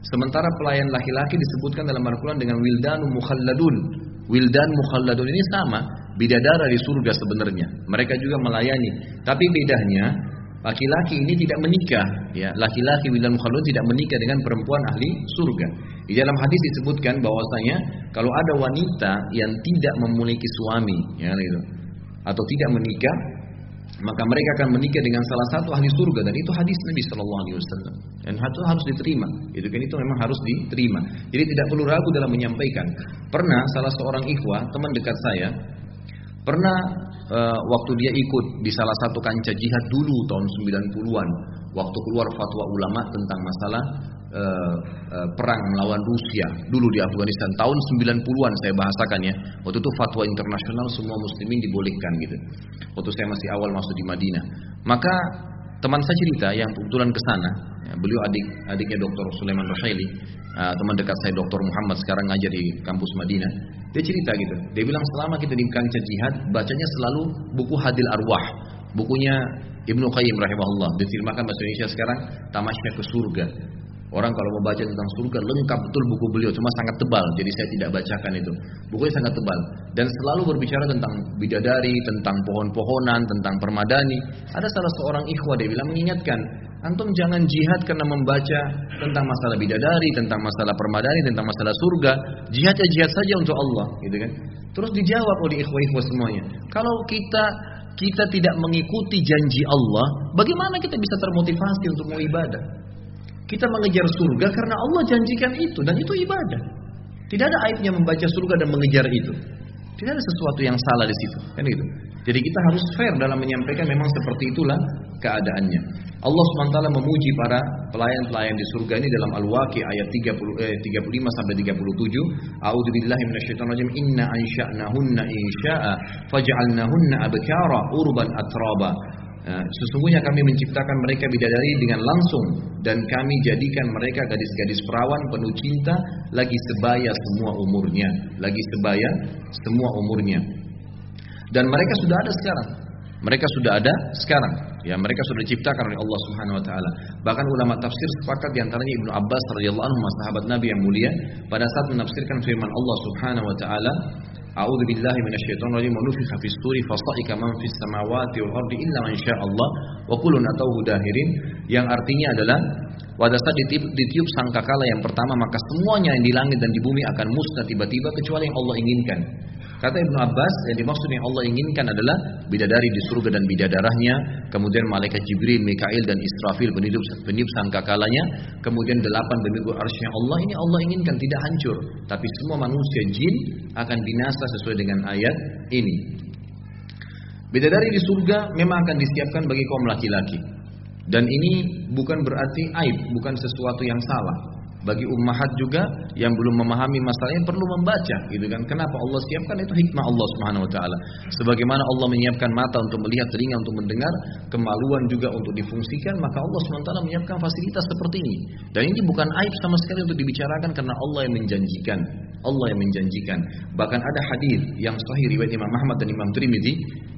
Sementara pelayan laki-laki disebutkan dalam Al-Quran dengan wildanu mukhalladun. Wildan mukhalladun ini sama, bidadara di surga sebenarnya. Mereka juga melayani. Tapi bedanya, laki-laki ini tidak menikah. Ya, laki-laki wildan mukhalladun tidak menikah dengan perempuan ahli surga. Di dalam hadis disebutkan bahwasanya kalau ada wanita yang tidak memiliki suami, ya gitu, atau tidak menikah, maka mereka akan menikah dengan salah satu ahli surga dan itu hadis Nabi Shallallahu Alaihi Wasallam. Dan itu harus diterima. Itu kan itu memang harus diterima. Jadi tidak perlu ragu dalam menyampaikan. Pernah salah seorang ikhwah teman dekat saya pernah uh, waktu dia ikut di salah satu kancah jihad dulu tahun 90-an waktu keluar fatwa ulama tentang masalah uh, uh, perang melawan Rusia dulu di Afghanistan. Tahun 90-an saya bahasakan ya. Waktu itu fatwa internasional semua muslimin dibolehkan gitu. Waktu saya masih awal masuk di Madinah. Maka teman saya cerita yang kebetulan ke sana ya, beliau adik adiknya Dr. Sulaiman Rashaili uh, teman dekat saya Dr. Muhammad sekarang ngajar di kampus Madinah. Dia cerita gitu. Dia bilang selama kita di kancah jihad bacanya selalu buku Hadil Arwah bukunya Ibnu Qayyim rahimahullah. Diterjemahkan bahasa Indonesia sekarang Tamasya ke Surga Orang kalau mau baca tentang surga lengkap betul buku beliau, cuma sangat tebal, jadi saya tidak bacakan itu. Bukunya sangat tebal dan selalu berbicara tentang bidadari, tentang pohon-pohonan, tentang permadani. Ada salah seorang ikhwah dia bilang mengingatkan, antum jangan jihad karena membaca tentang masalah bidadari, tentang masalah permadani, tentang masalah surga. Jihad ya jihad saja untuk Allah, gitu kan? Terus dijawab oleh ikhwah-ikhwah semuanya. Kalau kita kita tidak mengikuti janji Allah, bagaimana kita bisa termotivasi untuk mau ibadah? Kita mengejar surga karena Allah janjikan itu dan itu ibadah. Tidak ada aibnya membaca surga dan mengejar itu. Tidak ada sesuatu yang salah di situ, kan itu. Jadi kita harus fair dalam menyampaikan memang seperti itulah keadaannya. Allah SWT memuji para pelayan-pelayan di surga ini dalam Al-Waqi ayat 30, eh, 35 sampai 37. A'udzu billahi minasyaitonir rajim. Inna ansha'nahunna insya'a faj'alnahunna abkara urban atraba. Nah, sesungguhnya kami menciptakan mereka bidadari dengan langsung dan kami jadikan mereka gadis-gadis perawan penuh cinta lagi sebaya semua umurnya, lagi sebaya semua umurnya. Dan mereka sudah ada sekarang. Mereka sudah ada sekarang. Ya, mereka sudah diciptakan oleh Allah Subhanahu wa taala. Bahkan ulama tafsir sepakat di antaranya Ibnu Abbas radhiyallahu anhu sahabat Nabi yang mulia pada saat menafsirkan firman Allah Subhanahu wa taala A'udzu billahi minasyaitonir rajim nufikha fis suri fasaiqa man fis samawati wal ardi illa man Allah. Wa kullun atauhu dahirin. Yang artinya adalah pada saat ditiup, ditiup sangkakala yang pertama maka semuanya yang di langit dan di bumi akan musnah tiba-tiba kecuali yang Allah inginkan. Kata Ibnu Abbas, yang dimaksud yang Allah inginkan adalah bidadari di surga dan bidadarahnya, kemudian malaikat Jibril, Mikail dan Israfil peniup, peniup sangkakalanya, kemudian delapan pemikul arsy Allah ini Allah inginkan tidak hancur, tapi semua manusia jin akan binasa sesuai dengan ayat ini. Bidadari di surga memang akan disiapkan bagi kaum laki-laki. Dan ini bukan berarti aib, bukan sesuatu yang salah bagi ummahat juga yang belum memahami masalahnya perlu membaca gitu kan. Kenapa Allah siapkan? Itu hikmah Allah Subhanahu wa taala. Sebagaimana Allah menyiapkan mata untuk melihat telinga untuk mendengar kemaluan juga untuk difungsikan maka Allah Subhanahu menyiapkan fasilitas seperti ini. Dan ini bukan aib sama sekali untuk dibicarakan karena Allah yang menjanjikan Allah yang menjanjikan bahkan ada hadis yang sahih riwayat Imam Ahmad dan Imam Tirmidzi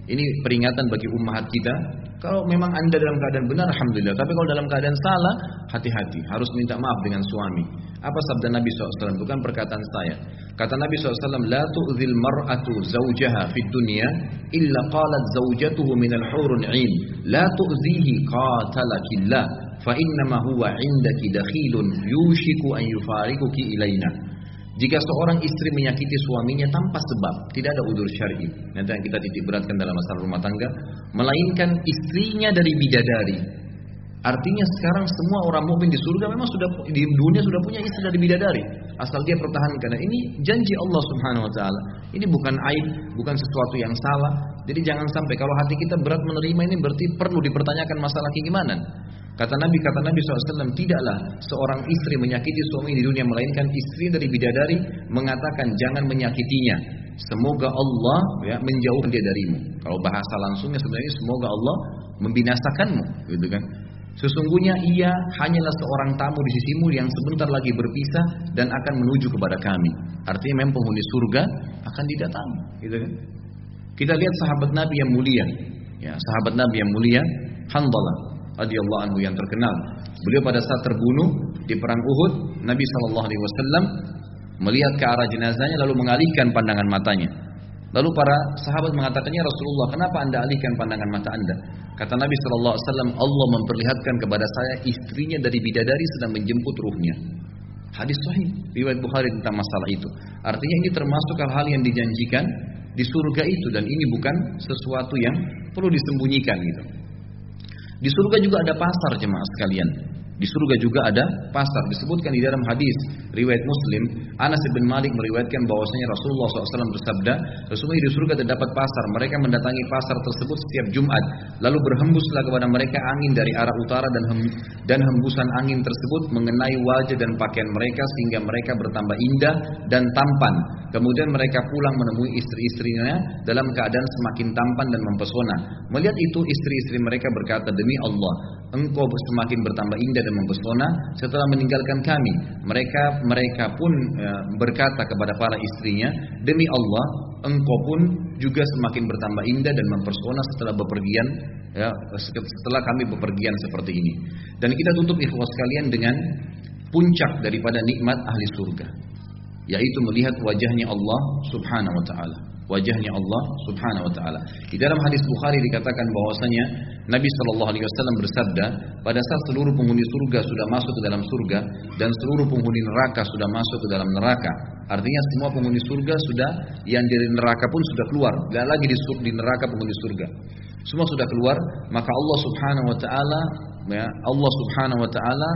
ini peringatan bagi ummahat kita kalau memang anda dalam keadaan benar, alhamdulillah. Tapi kalau dalam keadaan salah, hati-hati. Harus minta maaf dengan suami. Apa sabda Nabi SAW? Bukan perkataan saya. Kata Nabi SAW, La tu'zil mar'atu zawjaha fid dunya illa qalat zawjatuhu minal hurun 'in. La tu'zihi qatalakillah fa innama huwa 'indaki dakhilun yushiku an yufarikuki ilaina. Jika seorang istri menyakiti suaminya tanpa sebab, tidak ada udur syar'i. Nanti yang kita titik beratkan dalam masalah rumah tangga, melainkan istrinya dari bidadari. Artinya sekarang semua orang mukmin di surga memang sudah di dunia sudah punya istri dari bidadari, asal dia pertahankan. Dan ini janji Allah Subhanahu wa taala. Ini bukan aib, bukan sesuatu yang salah. Jadi jangan sampai kalau hati kita berat menerima ini berarti perlu dipertanyakan masalah keimanan. Kata Nabi, kata Nabi SAW, tidaklah seorang istri menyakiti suami di dunia, melainkan istri dari bidadari mengatakan jangan menyakitinya. Semoga Allah ya, menjauhkan dia darimu. Kalau bahasa langsungnya sebenarnya semoga Allah membinasakanmu, gitu kan? Sesungguhnya ia hanyalah seorang tamu di sisimu yang sebentar lagi berpisah dan akan menuju kepada kami. Artinya memang penghuni surga akan didatangi, gitu kan? Kita lihat sahabat Nabi yang mulia, ya, sahabat Nabi yang mulia, Handalah radhiyallahu anhu yang terkenal. Beliau pada saat terbunuh di perang Uhud, Nabi Shallallahu alaihi wasallam melihat ke arah jenazahnya lalu mengalihkan pandangan matanya. Lalu para sahabat mengatakannya Rasulullah, kenapa anda alihkan pandangan mata anda? Kata Nabi Shallallahu Alaihi Wasallam, Allah memperlihatkan kepada saya istrinya dari bidadari sedang menjemput ruhnya. Hadis sahih riwayat Bukhari tentang masalah itu. Artinya ini termasuk hal-hal yang dijanjikan di surga itu dan ini bukan sesuatu yang perlu disembunyikan gitu. Di surga juga ada pasar jemaah sekalian. Di surga juga ada pasar. Disebutkan di dalam hadis riwayat Muslim, Anas bin Malik meriwayatkan bahwasanya Rasulullah SAW bersabda, sesungguhnya di surga terdapat pasar. Mereka mendatangi pasar tersebut setiap Jumat, lalu berhembuslah kepada mereka angin dari arah utara dan hem, dan hembusan angin tersebut mengenai wajah dan pakaian mereka sehingga mereka bertambah indah dan tampan. Kemudian mereka pulang menemui istri-istrinya dalam keadaan semakin tampan dan mempesona. Melihat itu istri-istri mereka berkata, demi Allah, engkau semakin bertambah indah dan mempesona setelah meninggalkan kami. Mereka mereka pun e, berkata kepada para istrinya, demi Allah, engkau pun juga semakin bertambah indah dan mempesona setelah bepergian ya, setelah kami bepergian seperti ini. Dan kita tutup ikhwas sekalian dengan puncak daripada nikmat ahli surga yaitu melihat wajahnya Allah Subhanahu wa taala. Wajahnya Allah Subhanahu wa taala. Di dalam hadis Bukhari dikatakan bahwasanya Nabi Shallallahu alaihi wasallam bersabda, pada saat seluruh penghuni surga sudah masuk ke dalam surga dan seluruh penghuni neraka sudah masuk ke dalam neraka. Artinya semua penghuni surga sudah yang dari neraka pun sudah keluar, tidak lagi di, di neraka penghuni surga. Semua sudah keluar, maka Allah Subhanahu wa taala ya, Allah Subhanahu wa taala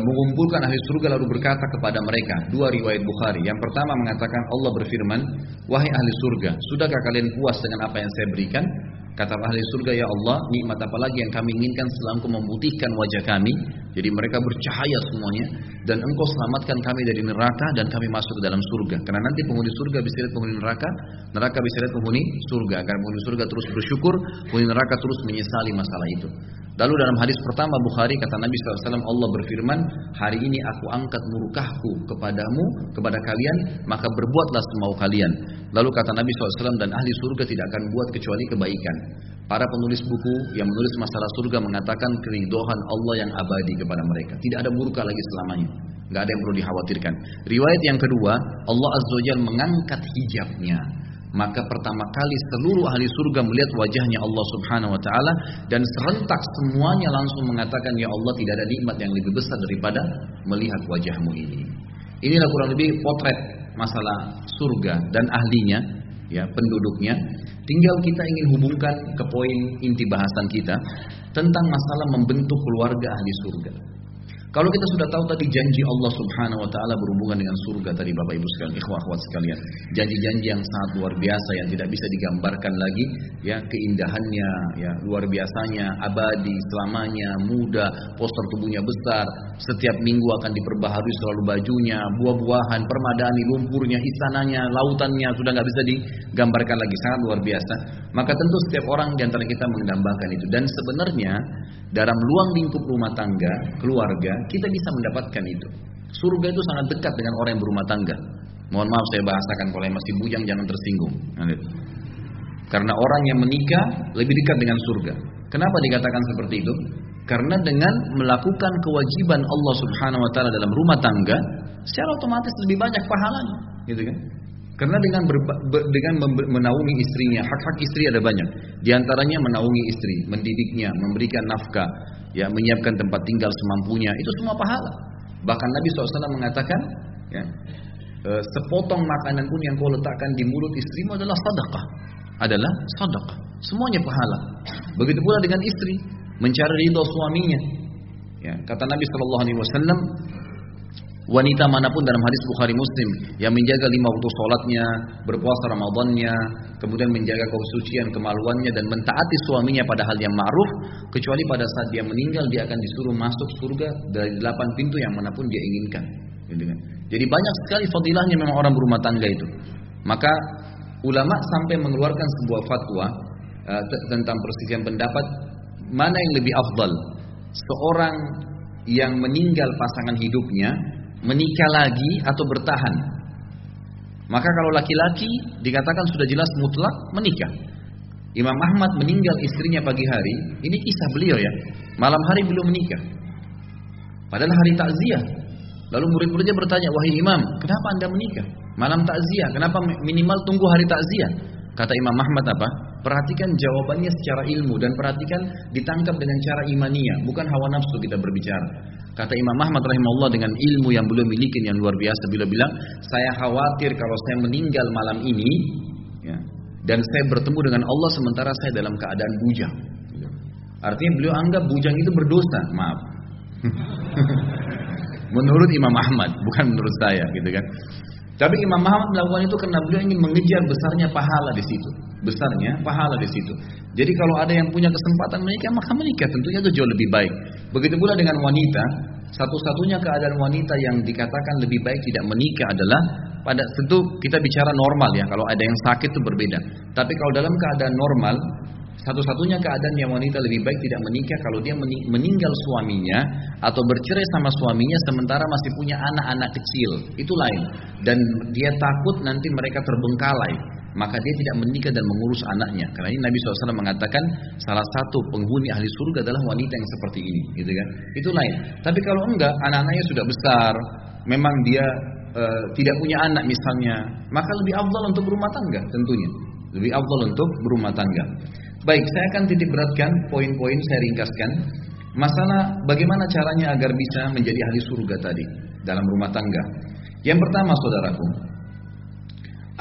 mengumpulkan ahli surga lalu berkata kepada mereka dua riwayat Bukhari. Yang pertama mengatakan Allah berfirman wahai ahli surga sudahkah kalian puas dengan apa yang saya berikan Kata ahli surga, ya Allah, nikmat apa lagi yang kami inginkan setelah engkau memutihkan wajah kami. Jadi mereka bercahaya semuanya. Dan engkau selamatkan kami dari neraka dan kami masuk ke dalam surga. Karena nanti penghuni surga bisa lihat penghuni neraka. Neraka bisa lihat penghuni surga. Agar penghuni surga terus bersyukur. Penghuni neraka terus menyesali masalah itu. Lalu dalam hadis pertama Bukhari kata Nabi SAW Allah berfirman Hari ini aku angkat murkahku kepadamu Kepada kalian Maka berbuatlah semau kalian Lalu kata Nabi SAW dan ahli surga tidak akan buat kecuali kebaikan Para penulis buku yang menulis masalah surga mengatakan keridohan Allah yang abadi kepada mereka. Tidak ada murka lagi selamanya. Tidak ada yang perlu dikhawatirkan. Riwayat yang kedua, Allah Azza wa mengangkat hijabnya maka pertama kali seluruh ahli surga melihat wajahnya Allah Subhanahu wa taala dan serentak semuanya langsung mengatakan ya Allah tidak ada nikmat yang lebih besar daripada melihat wajahmu ini. Inilah kurang lebih potret masalah surga dan ahlinya, ya penduduknya, tinggal kita ingin hubungkan ke poin inti bahasan kita tentang masalah membentuk keluarga ahli surga. Kalau kita sudah tahu tadi janji Allah Subhanahu wa taala berhubungan dengan surga tadi Bapak Ibu sekalian, ikhwah akhwat sekalian. Janji-janji yang sangat luar biasa yang tidak bisa digambarkan lagi ya keindahannya ya luar biasanya, abadi, selamanya, muda, poster tubuhnya besar, setiap minggu akan diperbaharui selalu bajunya, buah-buahan, permadani, lumpurnya, istananya, lautannya sudah nggak bisa digambarkan lagi sangat luar biasa. Maka tentu setiap orang di antara kita mendambakan itu dan sebenarnya dalam luang lingkup rumah tangga, keluarga, kita bisa mendapatkan itu. Surga itu sangat dekat dengan orang yang berumah tangga. Mohon maaf saya bahasakan kalau yang masih bujang jangan tersinggung. Karena orang yang menikah lebih dekat dengan surga. Kenapa dikatakan seperti itu? Karena dengan melakukan kewajiban Allah Subhanahu wa taala dalam rumah tangga, secara otomatis lebih banyak pahalanya, gitu kan? Karena dengan ber, ber, dengan menaungi istrinya, hak-hak istri ada banyak. Di antaranya menaungi istri, mendidiknya, memberikan nafkah, ya menyiapkan tempat tinggal semampunya, itu semua pahala. Bahkan Nabi SAW mengatakan, ya, e, sepotong makanan pun yang kau letakkan di mulut istrimu adalah sedekah, adalah sedekah. Semuanya pahala. Begitu pula dengan istri, mencari ridho suaminya. Ya, kata Nabi SAW, wanita mana pun dalam hadis Bukhari Muslim yang menjaga lima waktu sholatnya, berpuasa Ramadannya, kemudian menjaga kesucian kemaluannya dan mentaati suaminya pada hal yang ma'ruf, kecuali pada saat dia meninggal dia akan disuruh masuk surga dari delapan pintu yang mana pun dia inginkan. Gitu kan. Jadi banyak sekali fadilahnya memang orang berumah tangga itu. Maka ulama sampai mengeluarkan sebuah fatwa uh, tentang perselisihan pendapat mana yang lebih afdal seorang yang meninggal pasangan hidupnya menikah lagi atau bertahan. Maka kalau laki-laki dikatakan sudah jelas mutlak menikah. Imam Ahmad meninggal istrinya pagi hari, ini kisah beliau ya. Malam hari belum menikah. Padahal hari takziah. Lalu murid-muridnya bertanya, "Wahai Imam, kenapa Anda menikah? Malam takziah, kenapa minimal tunggu hari takziah?" Kata Imam Ahmad apa? Perhatikan jawabannya secara ilmu dan perhatikan ditangkap dengan cara imania, bukan hawa nafsu kita berbicara. Kata Imam Ahmad rahimahullah dengan ilmu yang beliau miliki yang luar biasa beliau bilang, saya khawatir kalau saya meninggal malam ini ya, dan saya bertemu dengan Allah sementara saya dalam keadaan bujang. Artinya beliau anggap bujang itu berdosa, maaf. menurut Imam Ahmad, bukan menurut saya gitu kan. Tapi Imam Ahmad melakukan itu karena beliau ingin mengejar besarnya pahala di situ. Besarnya pahala di situ. Jadi kalau ada yang punya kesempatan menikah, maka menikah tentunya itu jauh lebih baik. Begitu pula dengan wanita, satu-satunya keadaan wanita yang dikatakan lebih baik tidak menikah adalah pada tentu kita bicara normal ya. Kalau ada yang sakit itu berbeda. Tapi kalau dalam keadaan normal, satu-satunya keadaan yang wanita lebih baik tidak menikah kalau dia meninggal suaminya atau bercerai sama suaminya sementara masih punya anak-anak kecil. Itu lain. Dan dia takut nanti mereka terbengkalai. Maka dia tidak menikah dan mengurus anaknya. Karena ini Nabi SAW mengatakan salah satu penghuni ahli surga adalah wanita yang seperti ini, gitu kan? Itu lain. Tapi kalau enggak, anak-anaknya sudah besar, memang dia e, tidak punya anak misalnya, maka lebih afdal untuk berumah tangga tentunya. Lebih afdal untuk berumah tangga. Baik, saya akan titik beratkan poin-poin saya ringkaskan. Masalah bagaimana caranya agar bisa menjadi ahli surga tadi dalam rumah tangga. Yang pertama saudaraku,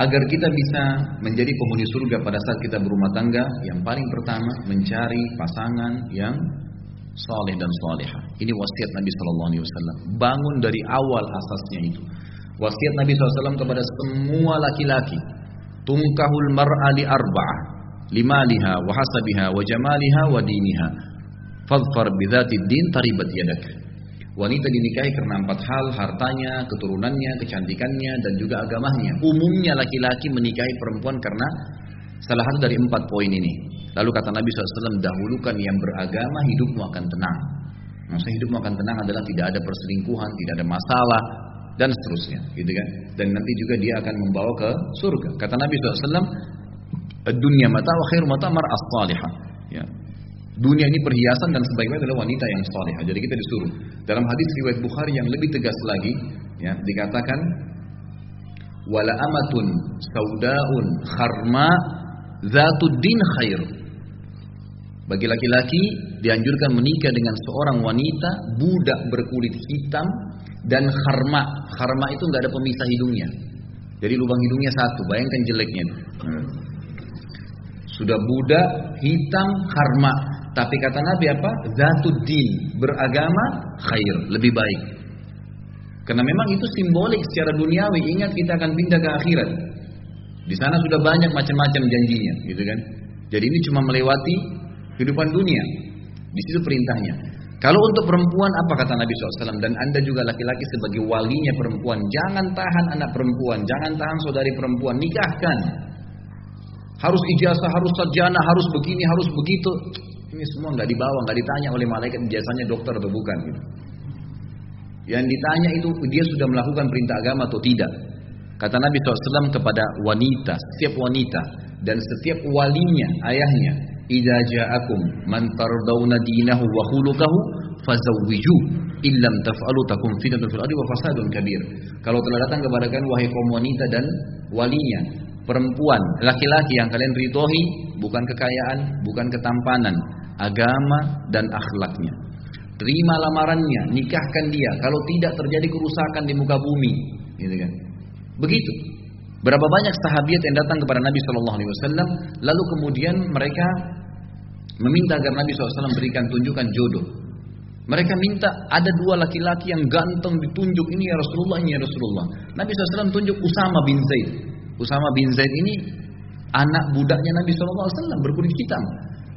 agar kita bisa menjadi penghuni surga pada saat kita berumah tangga, yang paling pertama mencari pasangan yang saleh dan salihah. Ini wasiat Nabi Shallallahu Alaihi Wasallam. Bangun dari awal asasnya itu. Wasiat Nabi SAW kepada semua laki-laki. Tungkahul mar'ali arba'ah limaliha wa hasabiha wa jamaliha wa diniha. Fadfar bidzati din taribat yadak. Wanita dinikahi karena empat hal, hartanya, keturunannya, kecantikannya, dan juga agamanya. Umumnya laki-laki menikahi perempuan karena salah satu dari empat poin ini. Lalu kata Nabi SAW, dahulukan yang beragama, hidupmu akan tenang. Maksudnya hidupmu akan tenang adalah tidak ada perselingkuhan, tidak ada masalah, dan seterusnya. Gitu kan? Dan nanti juga dia akan membawa ke surga. Kata Nabi SAW, dunia mata wa khairu mata mar'as. Ya. Dunia ini perhiasan dan sebaik-baik adalah wanita yang salihah. Jadi kita disuruh. Dalam hadis riwayat Bukhari yang lebih tegas lagi, ya, dikatakan wala amatun saudaun kharma zatud din khair. Bagi laki-laki dianjurkan menikah dengan seorang wanita budak berkulit hitam dan kharma. Kharma itu nggak ada pemisah hidungnya. Jadi lubang hidungnya satu, bayangkan jeleknya. Sudah budak, hitam, harma. Tapi kata Nabi apa? Zatuddin, beragama, khair, lebih baik. Karena memang itu simbolik secara duniawi. Ingat kita akan pindah ke akhirat. Di sana sudah banyak macam-macam janjinya, gitu kan? Jadi ini cuma melewati kehidupan dunia. Di situ perintahnya. Kalau untuk perempuan apa kata Nabi SAW dan anda juga laki-laki sebagai walinya perempuan jangan tahan anak perempuan, jangan tahan saudari perempuan, nikahkan. Harus ijazah, harus sarjana, harus begini, harus begitu. Ini semua nggak dibawa, nggak ditanya oleh malaikat ijazahnya dokter atau bukan. Gitu. Yang ditanya itu dia sudah melakukan perintah agama atau tidak. Kata Nabi SAW kepada wanita, setiap wanita dan setiap walinya, ayahnya, "Idza ja'akum man dinahu wa illam taf'alu takum fitnatun fil wa fasadun kabir." Kalau telah datang kepada kalian wahai kaum wanita dan walinya, perempuan, laki-laki yang kalian ridhoi bukan kekayaan, bukan ketampanan, agama dan akhlaknya. Terima lamarannya, nikahkan dia. Kalau tidak terjadi kerusakan di muka bumi, gitu kan. Begitu. Berapa banyak sahabat yang datang kepada Nabi Shallallahu Alaihi Wasallam, lalu kemudian mereka meminta agar Nabi SAW berikan tunjukkan jodoh. Mereka minta ada dua laki-laki yang ganteng ditunjuk ini ya Rasulullah ini ya Rasulullah. Nabi SAW tunjuk Usama bin Zaid. Usama bin Zaid ini anak budaknya Nabi SAW berkulit hitam.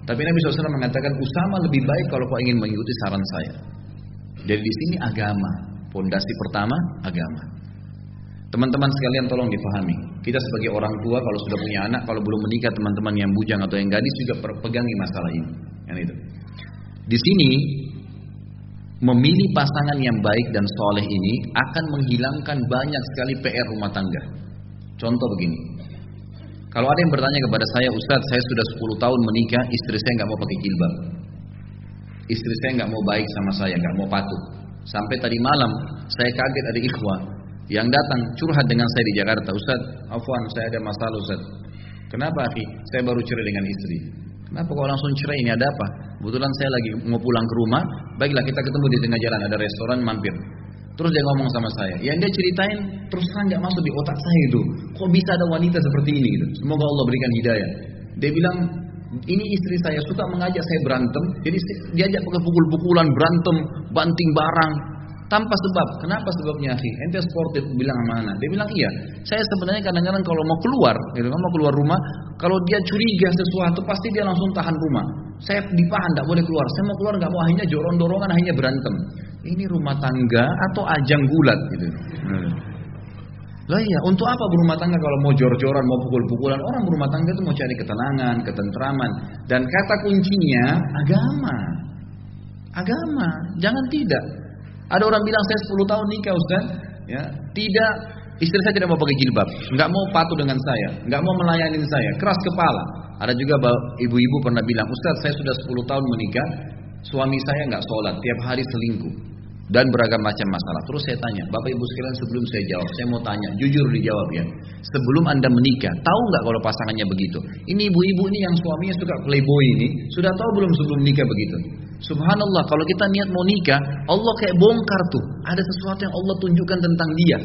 Tapi Nabi SAW mengatakan Usama lebih baik kalau kau ingin mengikuti saran saya. Jadi di sini agama, pondasi pertama agama. Teman-teman sekalian tolong dipahami. Kita sebagai orang tua kalau sudah punya anak, kalau belum menikah teman-teman yang bujang atau yang gadis juga pegangi masalah ini. Yang itu. Di sini memilih pasangan yang baik dan soleh ini akan menghilangkan banyak sekali PR rumah tangga. Contoh begini. Kalau ada yang bertanya kepada saya, Ustadz, saya sudah 10 tahun menikah, istri saya nggak mau pakai jilbab. Istri saya nggak mau baik sama saya, nggak mau patuh. Sampai tadi malam saya kaget ada ikhwah yang datang curhat dengan saya di Jakarta, Ustaz, Afwan, saya ada masalah Ustaz. Kenapa akhi? Saya baru cerai dengan istri. Kenapa kau langsung cerai ini ada apa? Kebetulan saya lagi mau pulang ke rumah, baiklah kita ketemu di tengah jalan ada restoran mampir. Terus dia ngomong sama saya, yang dia ceritain terus terang nggak masuk di otak saya itu. Kok bisa ada wanita seperti ini gitu? Semoga Allah berikan hidayah. Dia bilang ini istri saya suka mengajak saya berantem, jadi diajak pakai pukul-pukulan berantem, banting barang, tanpa sebab. Kenapa sebabnya akhi? Ente sportif bilang mana? Dia bilang iya. Saya sebenarnya kadang-kadang kalau mau keluar, gitu kan mau keluar rumah, kalau dia curiga sesuatu pasti dia langsung tahan rumah. Saya dipahan, tidak boleh keluar. Saya mau keluar nggak mau, akhirnya jorong dorongan, akhirnya berantem. Ini rumah tangga atau ajang gulat gitu. Hmm. Lah iya, untuk apa berumah tangga kalau mau jor-joran, mau pukul-pukulan? Orang berumah tangga itu mau cari ketenangan, ketentraman. Dan kata kuncinya agama. Agama, jangan tidak. Ada orang bilang saya 10 tahun nikah Ustaz, ya, tidak istri saya tidak mau pakai jilbab, nggak mau patuh dengan saya, nggak mau melayani saya, keras kepala. Ada juga ibu-ibu pernah bilang, Ustaz saya sudah 10 tahun menikah, suami saya nggak sholat, tiap hari selingkuh dan beragam macam masalah. Terus saya tanya, Bapak Ibu sekalian sebelum saya jawab, saya mau tanya, jujur dijawab ya. Sebelum Anda menikah, tahu nggak kalau pasangannya begitu? Ini ibu-ibu ini yang suaminya suka playboy ini, sudah tahu belum sebelum nikah begitu? Subhanallah, kalau kita niat mau nikah, Allah kayak bongkar tuh. Ada sesuatu yang Allah tunjukkan tentang dia.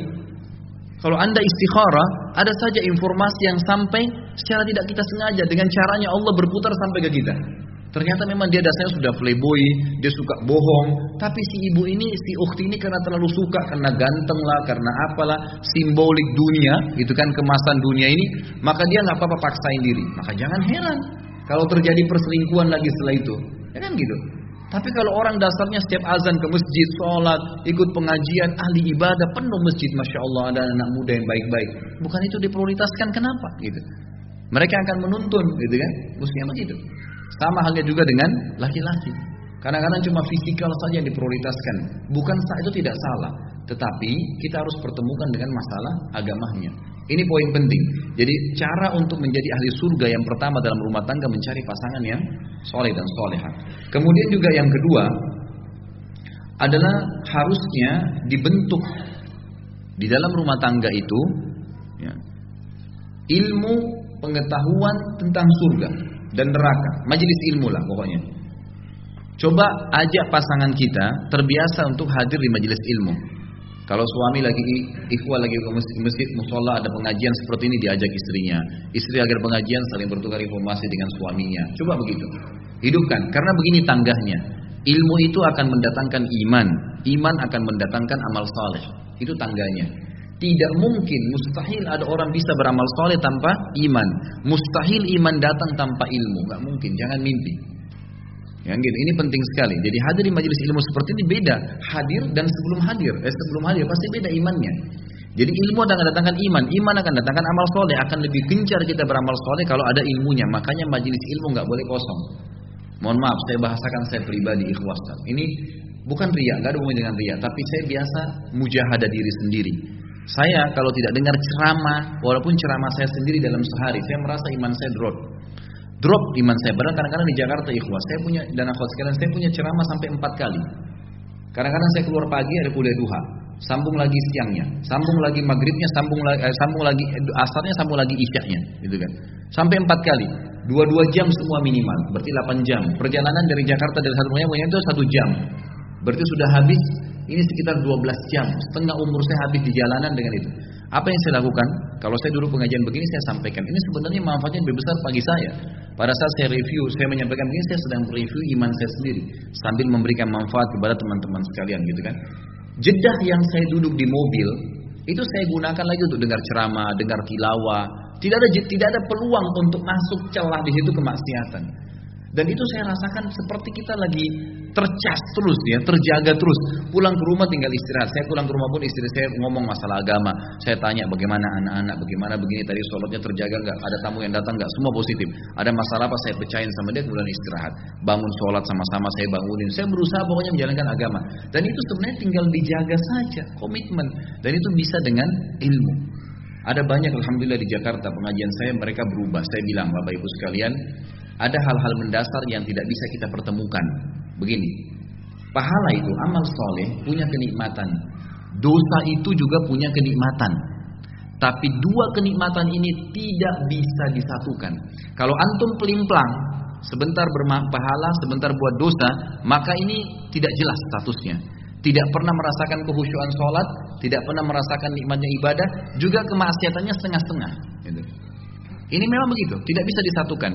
Kalau anda istikharah, ada saja informasi yang sampai secara tidak kita sengaja dengan caranya Allah berputar sampai ke kita. Ternyata memang dia dasarnya sudah playboy, dia suka bohong. Tapi si ibu ini, si ukti ini karena terlalu suka, karena ganteng lah, karena apalah, simbolik dunia, itu kan kemasan dunia ini, maka dia nggak apa-apa paksain diri. Maka jangan heran kalau terjadi perselingkuhan lagi setelah itu. Ya kan gitu. Tapi kalau orang dasarnya setiap azan ke masjid, sholat, ikut pengajian, ahli ibadah, penuh masjid, masya Allah ada anak muda yang baik-baik. Bukan itu diprioritaskan, kenapa? Gitu. Mereka akan menuntun, gitu kan? Mestinya begitu. Sama halnya juga dengan laki-laki. Kadang-kadang cuma fisikal saja yang diprioritaskan. Bukan itu tidak salah, tetapi kita harus pertemukan dengan masalah agamanya. Ini poin penting. Jadi cara untuk menjadi ahli surga yang pertama dalam rumah tangga mencari pasangan yang soleh dan soleha. Kemudian juga yang kedua adalah harusnya dibentuk di dalam rumah tangga itu ya, ilmu pengetahuan tentang surga dan neraka. Majelis ilmu lah pokoknya. Coba ajak pasangan kita terbiasa untuk hadir di majelis ilmu. Kalau suami lagi ikhwah lagi ke masjid musola ada pengajian seperti ini diajak istrinya. Istri agar pengajian saling bertukar informasi dengan suaminya. Coba begitu. Hidupkan karena begini tangganya. Ilmu itu akan mendatangkan iman, iman akan mendatangkan amal saleh. Itu tangganya. Tidak mungkin, mustahil ada orang bisa beramal soleh tanpa iman. Mustahil iman datang tanpa ilmu. Gak mungkin, jangan mimpi. Ya, gitu. Ini penting sekali. Jadi hadir di majelis ilmu seperti ini beda. Hadir dan sebelum hadir. Eh, sebelum hadir pasti beda imannya. Jadi ilmu akan datangkan iman, iman akan datangkan amal soleh, akan lebih gencar kita beramal soleh kalau ada ilmunya. Makanya majelis ilmu nggak boleh kosong. Mohon maaf, saya bahasakan saya pribadi ikhwas. Ini bukan ria, nggak ada hubungannya dengan ria, tapi saya biasa mujahadah diri sendiri. Saya kalau tidak dengar ceramah, walaupun ceramah saya sendiri dalam sehari, saya merasa iman saya drop drop iman saya. Padahal kadang-kadang di Jakarta ikhwas, saya punya dan akhwat sekalian, saya punya ceramah sampai empat kali. Kadang-kadang saya keluar pagi ada kuliah duha, sambung lagi siangnya, sambung lagi maghribnya, sambung lagi, eh, sambung lagi eh, asarnya, sambung lagi isyaknya, gitu kan. Sampai empat kali, dua-dua jam semua minimal, berarti 8 jam. Perjalanan dari Jakarta dari satu punya itu satu jam, berarti sudah habis. Ini sekitar 12 jam, setengah umur saya habis di jalanan dengan itu. Apa yang saya lakukan? Kalau saya dulu pengajian begini saya sampaikan. Ini sebenarnya manfaatnya lebih besar bagi saya. Pada saat saya review, saya menyampaikan begini, saya sedang review iman saya sendiri sambil memberikan manfaat kepada teman-teman sekalian gitu kan. Jedah yang saya duduk di mobil itu saya gunakan lagi untuk dengar ceramah, dengar tilawah. Tidak ada tidak ada peluang untuk masuk celah di situ kemaksiatan. Dan itu saya rasakan seperti kita lagi tercas terus ya, terjaga terus. Pulang ke rumah tinggal istirahat. Saya pulang ke rumah pun istri saya ngomong masalah agama. Saya tanya bagaimana anak-anak, bagaimana begini tadi sholatnya terjaga nggak? Ada tamu yang datang nggak? Semua positif. Ada masalah apa? Saya pecahin sama dia kemudian istirahat. Bangun sholat sama-sama saya bangunin. Saya berusaha pokoknya menjalankan agama. Dan itu sebenarnya tinggal dijaga saja komitmen. Dan itu bisa dengan ilmu. Ada banyak Alhamdulillah di Jakarta pengajian saya mereka berubah. Saya bilang Bapak Ibu sekalian, ada hal-hal mendasar yang tidak bisa kita pertemukan. Begini, pahala itu amal soleh punya kenikmatan, dosa itu juga punya kenikmatan. Tapi dua kenikmatan ini tidak bisa disatukan. Kalau antum pelimplang, sebentar berpahala, sebentar buat dosa, maka ini tidak jelas statusnya. Tidak pernah merasakan kehusuan sholat, tidak pernah merasakan nikmatnya ibadah, juga kemaksiatannya setengah-setengah. Gitu. Ini memang begitu, tidak bisa disatukan.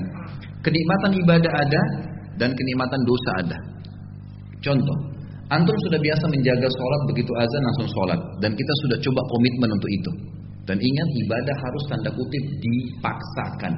Kenikmatan ibadah ada dan kenikmatan dosa ada. Contoh, antum sudah biasa menjaga sholat begitu azan langsung sholat dan kita sudah coba komitmen untuk itu. Dan ingat ibadah harus tanda kutip dipaksakan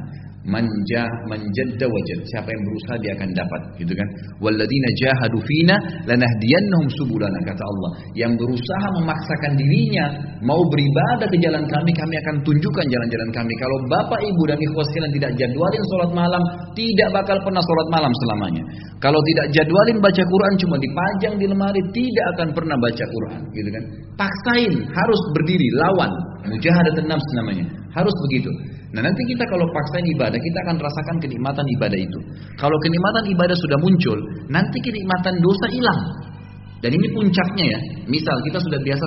manja menjadda wajad. Siapa yang berusaha dia akan dapat gitu kan? Walladzina jahadu fina lanahdiyannahum subulana kata Allah. Yang berusaha memaksakan dirinya mau beribadah ke jalan kami kami akan tunjukkan jalan-jalan kami. Kalau bapak ibu dan ikhwas sekalian tidak jadwalin sholat malam tidak bakal pernah sholat malam selamanya. Kalau tidak jadwalin baca Quran cuma dipajang di lemari tidak akan pernah baca Quran gitu kan? Paksain harus berdiri lawan. Mujahadatun nafs namanya. Harus begitu Nah nanti kita kalau paksain ibadah, kita akan rasakan kenikmatan ibadah itu. Kalau kenikmatan ibadah sudah muncul, nanti kenikmatan dosa hilang. Dan ini puncaknya ya. Misal kita sudah biasa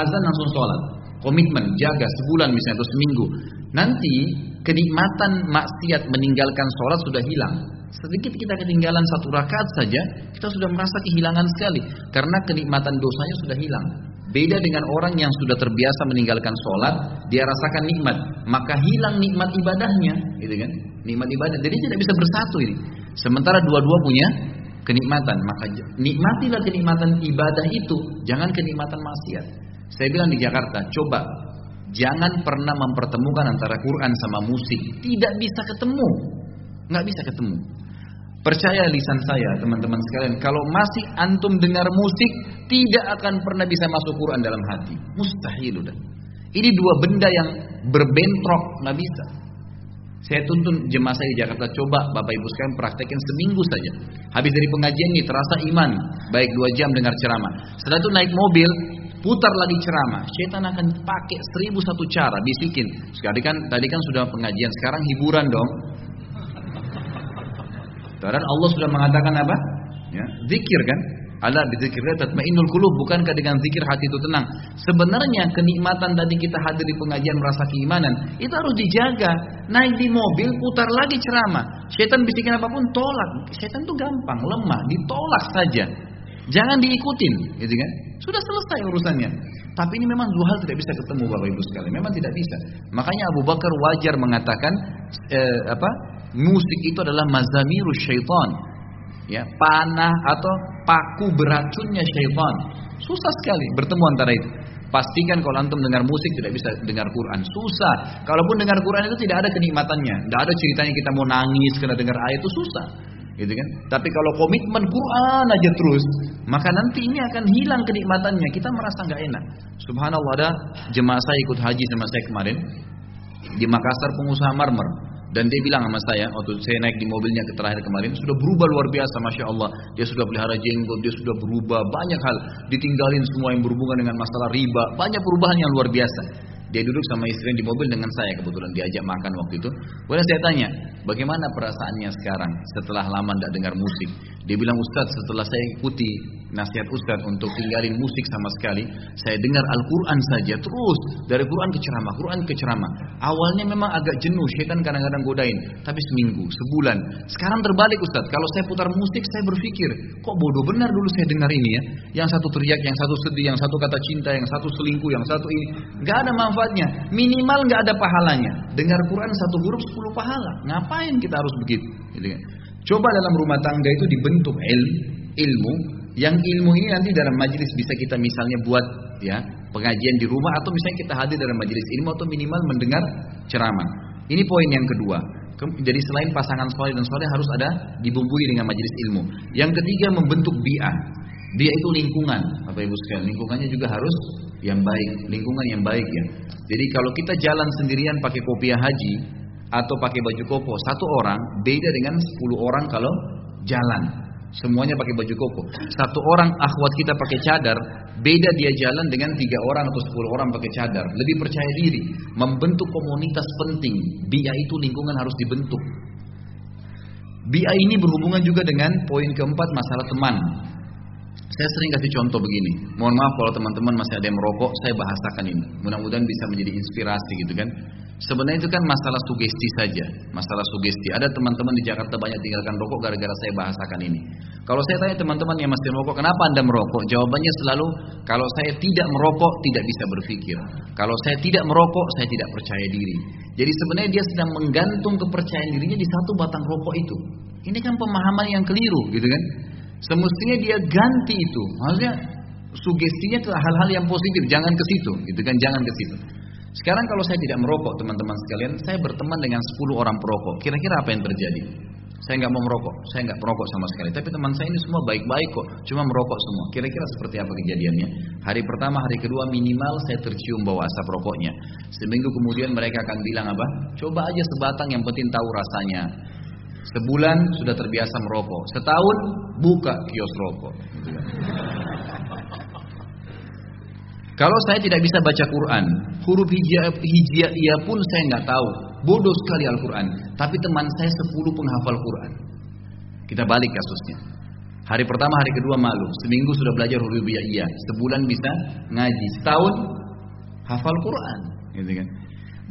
azan langsung sholat. Komitmen, jaga sebulan misalnya atau seminggu. Nanti kenikmatan maksiat meninggalkan sholat sudah hilang. Sedikit kita ketinggalan satu rakaat saja, kita sudah merasa kehilangan sekali. Karena kenikmatan dosanya sudah hilang. Beda dengan orang yang sudah terbiasa meninggalkan sholat, dia rasakan nikmat, maka hilang nikmat ibadahnya, gitu kan? Nikmat ibadah, jadi tidak bisa bersatu ini. Sementara dua-dua punya kenikmatan, maka nikmatilah kenikmatan ibadah itu, jangan kenikmatan maksiat. Saya bilang di Jakarta, coba jangan pernah mempertemukan antara Quran sama musik, tidak bisa ketemu, nggak bisa ketemu. Percaya lisan saya teman-teman sekalian Kalau masih antum dengar musik Tidak akan pernah bisa masuk Quran dalam hati. Mustahil udah Ini dua benda yang berbentrok nggak bisa. Saya tuntun jemaah saya di Jakarta Coba Bapak Ibu sekalian praktekin seminggu saja. Habis dari pengajian ini terasa iman. Baik dua jam dengar ceramah. Setelah itu naik mobil putar lagi ceramah, setan akan pakai seribu satu cara bisikin. Sekali kan tadi kan sudah pengajian, sekarang hiburan dong. Karena Allah sudah mengatakan apa? Ya, zikir kan? Ala bidzikrillah tatmainnul qulub, bukankah dengan zikir hati itu tenang? Sebenarnya kenikmatan tadi kita hadir di pengajian merasa keimanan, itu harus dijaga. Naik di mobil putar lagi ceramah. Setan bisikin apa pun tolak. Setan itu gampang, lemah, ditolak saja. Jangan diikutin, gitu kan? Sudah selesai urusannya. Tapi ini memang dua hal tidak bisa ketemu Bapak Ibu sekalian. Memang tidak bisa. Makanya Abu Bakar wajar mengatakan eh, apa? Musik itu adalah mazamiru syaitan. Ya, panah atau paku beracunnya syaitan. Susah sekali bertemu antara itu. Pastikan kalau antum dengar musik tidak bisa dengar Quran. Susah. Kalaupun dengar Quran itu tidak ada kenikmatannya. Tidak ada ceritanya kita mau nangis karena dengar ayat itu susah. Gitu kan? Tapi kalau komitmen Quran aja terus, maka nanti ini akan hilang kenikmatannya. Kita merasa nggak enak. Subhanallah ada jemaah saya ikut haji sama saya kemarin di Makassar pengusaha marmer. Dan dia bilang sama saya, waktu saya naik di mobilnya ke terakhir kemarin, sudah berubah luar biasa, Masya Allah. Dia sudah pelihara jenggot, dia sudah berubah, banyak hal. Ditinggalin semua yang berhubungan dengan masalah riba, banyak perubahan yang luar biasa. Dia duduk sama istrinya di mobil dengan saya kebetulan diajak makan waktu itu. Kemudian saya tanya, bagaimana perasaannya sekarang setelah lama tidak dengar musik? Dia bilang Ustadz setelah saya ikuti nasihat Ustadz untuk tinggalin musik sama sekali, saya dengar Al-Quran saja terus dari Quran ke ceramah, Quran ke ceramah. Awalnya memang agak jenuh, syaitan kadang-kadang godain, tapi seminggu, sebulan. Sekarang terbalik Ustadz, kalau saya putar musik saya berpikir, kok bodoh benar dulu saya dengar ini ya. Yang satu teriak, yang satu sedih, yang satu kata cinta, yang satu selingkuh, yang satu ini. Gak ada manfaatnya, minimal gak ada pahalanya. Dengar Quran satu huruf sepuluh pahala. Ngapain kita harus begitu? Gitu kan? Coba dalam rumah tangga itu dibentuk il, ilmu, yang ilmu ini nanti dalam majelis bisa kita misalnya buat ya pengajian di rumah atau misalnya kita hadir dalam majelis ilmu atau minimal mendengar ceramah. Ini poin yang kedua. Jadi selain pasangan soleh dan soleh harus ada dibumbui dengan majelis ilmu. Yang ketiga membentuk bi'ah. Bi'ah itu lingkungan, Bapak Ibu sekalian. Lingkungannya juga harus yang baik, lingkungan yang baik ya. Jadi kalau kita jalan sendirian pakai kopiah haji atau pakai baju koko, satu orang beda dengan sepuluh orang kalau jalan. Semuanya pakai baju koko. Satu orang akhwat kita pakai cadar, beda dia jalan dengan tiga orang atau sepuluh orang pakai cadar. Lebih percaya diri, membentuk komunitas penting. Biaya itu lingkungan harus dibentuk. Biaya ini berhubungan juga dengan poin keempat masalah teman. Saya sering kasih contoh begini. Mohon maaf kalau teman-teman masih ada yang merokok, saya bahasakan ini. Mudah-mudahan bisa menjadi inspirasi gitu kan. Sebenarnya itu kan masalah sugesti saja, masalah sugesti. Ada teman-teman di Jakarta banyak tinggalkan rokok gara-gara saya bahasakan ini. Kalau saya tanya teman-teman yang masih merokok, kenapa anda merokok? Jawabannya selalu, kalau saya tidak merokok, tidak bisa berpikir. Kalau saya tidak merokok, saya tidak percaya diri. Jadi sebenarnya dia sedang menggantung kepercayaan dirinya di satu batang rokok itu. Ini kan pemahaman yang keliru, gitu kan? Semestinya dia ganti itu. Maksudnya sugestinya ke hal-hal yang positif, jangan ke situ, gitu kan? Jangan ke situ. Sekarang kalau saya tidak merokok, teman-teman sekalian, saya berteman dengan 10 orang perokok. Kira-kira apa yang terjadi? Saya nggak mau merokok, saya nggak merokok sama sekali. Tapi teman saya ini semua baik-baik kok, cuma merokok semua. Kira-kira seperti apa kejadiannya? Hari pertama, hari kedua minimal saya tercium bau asap rokoknya. Seminggu kemudian mereka akan bilang apa? Coba aja sebatang yang penting tahu rasanya. Sebulan sudah terbiasa merokok. Setahun buka kios rokok. Kalau saya tidak bisa baca Quran, huruf hijaiyah pun saya nggak tahu. Bodoh sekali Al-Quran. Tapi teman saya 10 penghafal Quran. Kita balik kasusnya. Hari pertama, hari kedua malu. Seminggu sudah belajar huruf hijaiyah. Sebulan bisa ngaji. Setahun hafal Quran. Gitu kan.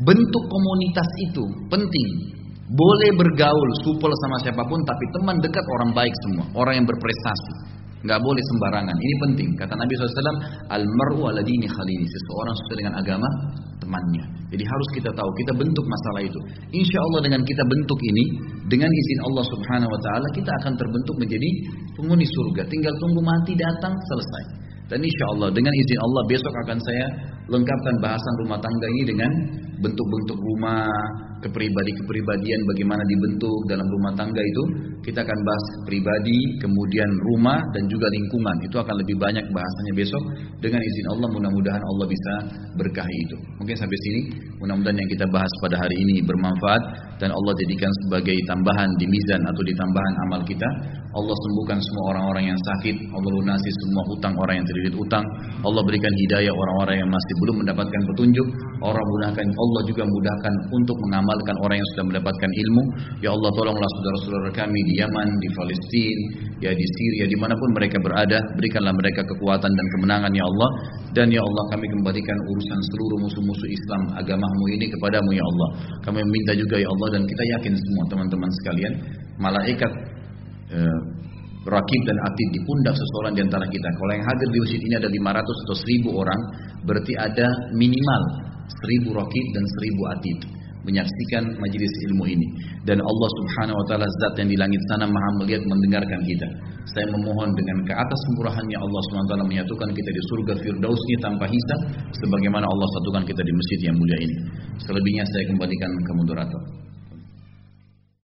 Bentuk komunitas itu penting. Boleh bergaul, supel sama siapa pun, tapi teman dekat orang baik semua, orang yang berprestasi nggak boleh sembarangan. Ini penting. Kata Nabi SAW, Al-mar'u ala dini. Seseorang sesuai dengan agama temannya. Jadi harus kita tahu, kita bentuk masalah itu. Insya Allah dengan kita bentuk ini, dengan izin Allah Subhanahu Wa Taala, kita akan terbentuk menjadi penghuni surga. Tinggal tunggu mati datang, selesai. Dan insya Allah dengan izin Allah besok akan saya lengkapkan bahasan rumah tangga ini dengan bentuk-bentuk rumah, kepribadi-kepribadian bagaimana dibentuk dalam rumah tangga itu kita akan bahas pribadi, kemudian rumah dan juga lingkungan. Itu akan lebih banyak bahasanya besok dengan izin Allah mudah-mudahan Allah bisa berkahi itu. Mungkin sampai sini mudah-mudahan yang kita bahas pada hari ini bermanfaat dan Allah jadikan sebagai tambahan di mizan atau di tambahan amal kita. Allah sembuhkan semua orang-orang yang sakit, Allah lunasi semua hutang orang yang terlilit utang. Allah berikan hidayah orang-orang yang masih belum mendapatkan petunjuk. Orang mudahkan Allah juga mudahkan untuk mengamalkan orang yang sudah mendapatkan ilmu. Ya Allah tolonglah saudara-saudara kami di Yaman, di Palestina, ya di Syria, di mana pun mereka berada, berikanlah mereka kekuatan dan kemenangan ya Allah. Dan ya Allah kami kembalikan urusan seluruh musuh-musuh Islam agamamu ini kepadamu ya Allah. Kami meminta juga ya Allah dan kita yakin semua teman-teman sekalian, malaikat eh, rakib dan atid di pundak seseorang di antara kita. Kalau yang hadir di masjid ini ada 500 atau 1000 orang, berarti ada minimal 1000 rakib dan 1000 atid menyaksikan majelis ilmu ini dan Allah Subhanahu wa taala zat yang di langit sana Maha melihat mendengarkan kita. Saya memohon dengan ke atas kemurahannya Allah Subhanahu wa taala menyatukan kita di surga firdausnya tanpa hisab sebagaimana Allah satukan kita di masjid yang mulia ini. Selebihnya saya kembalikan ke moderator.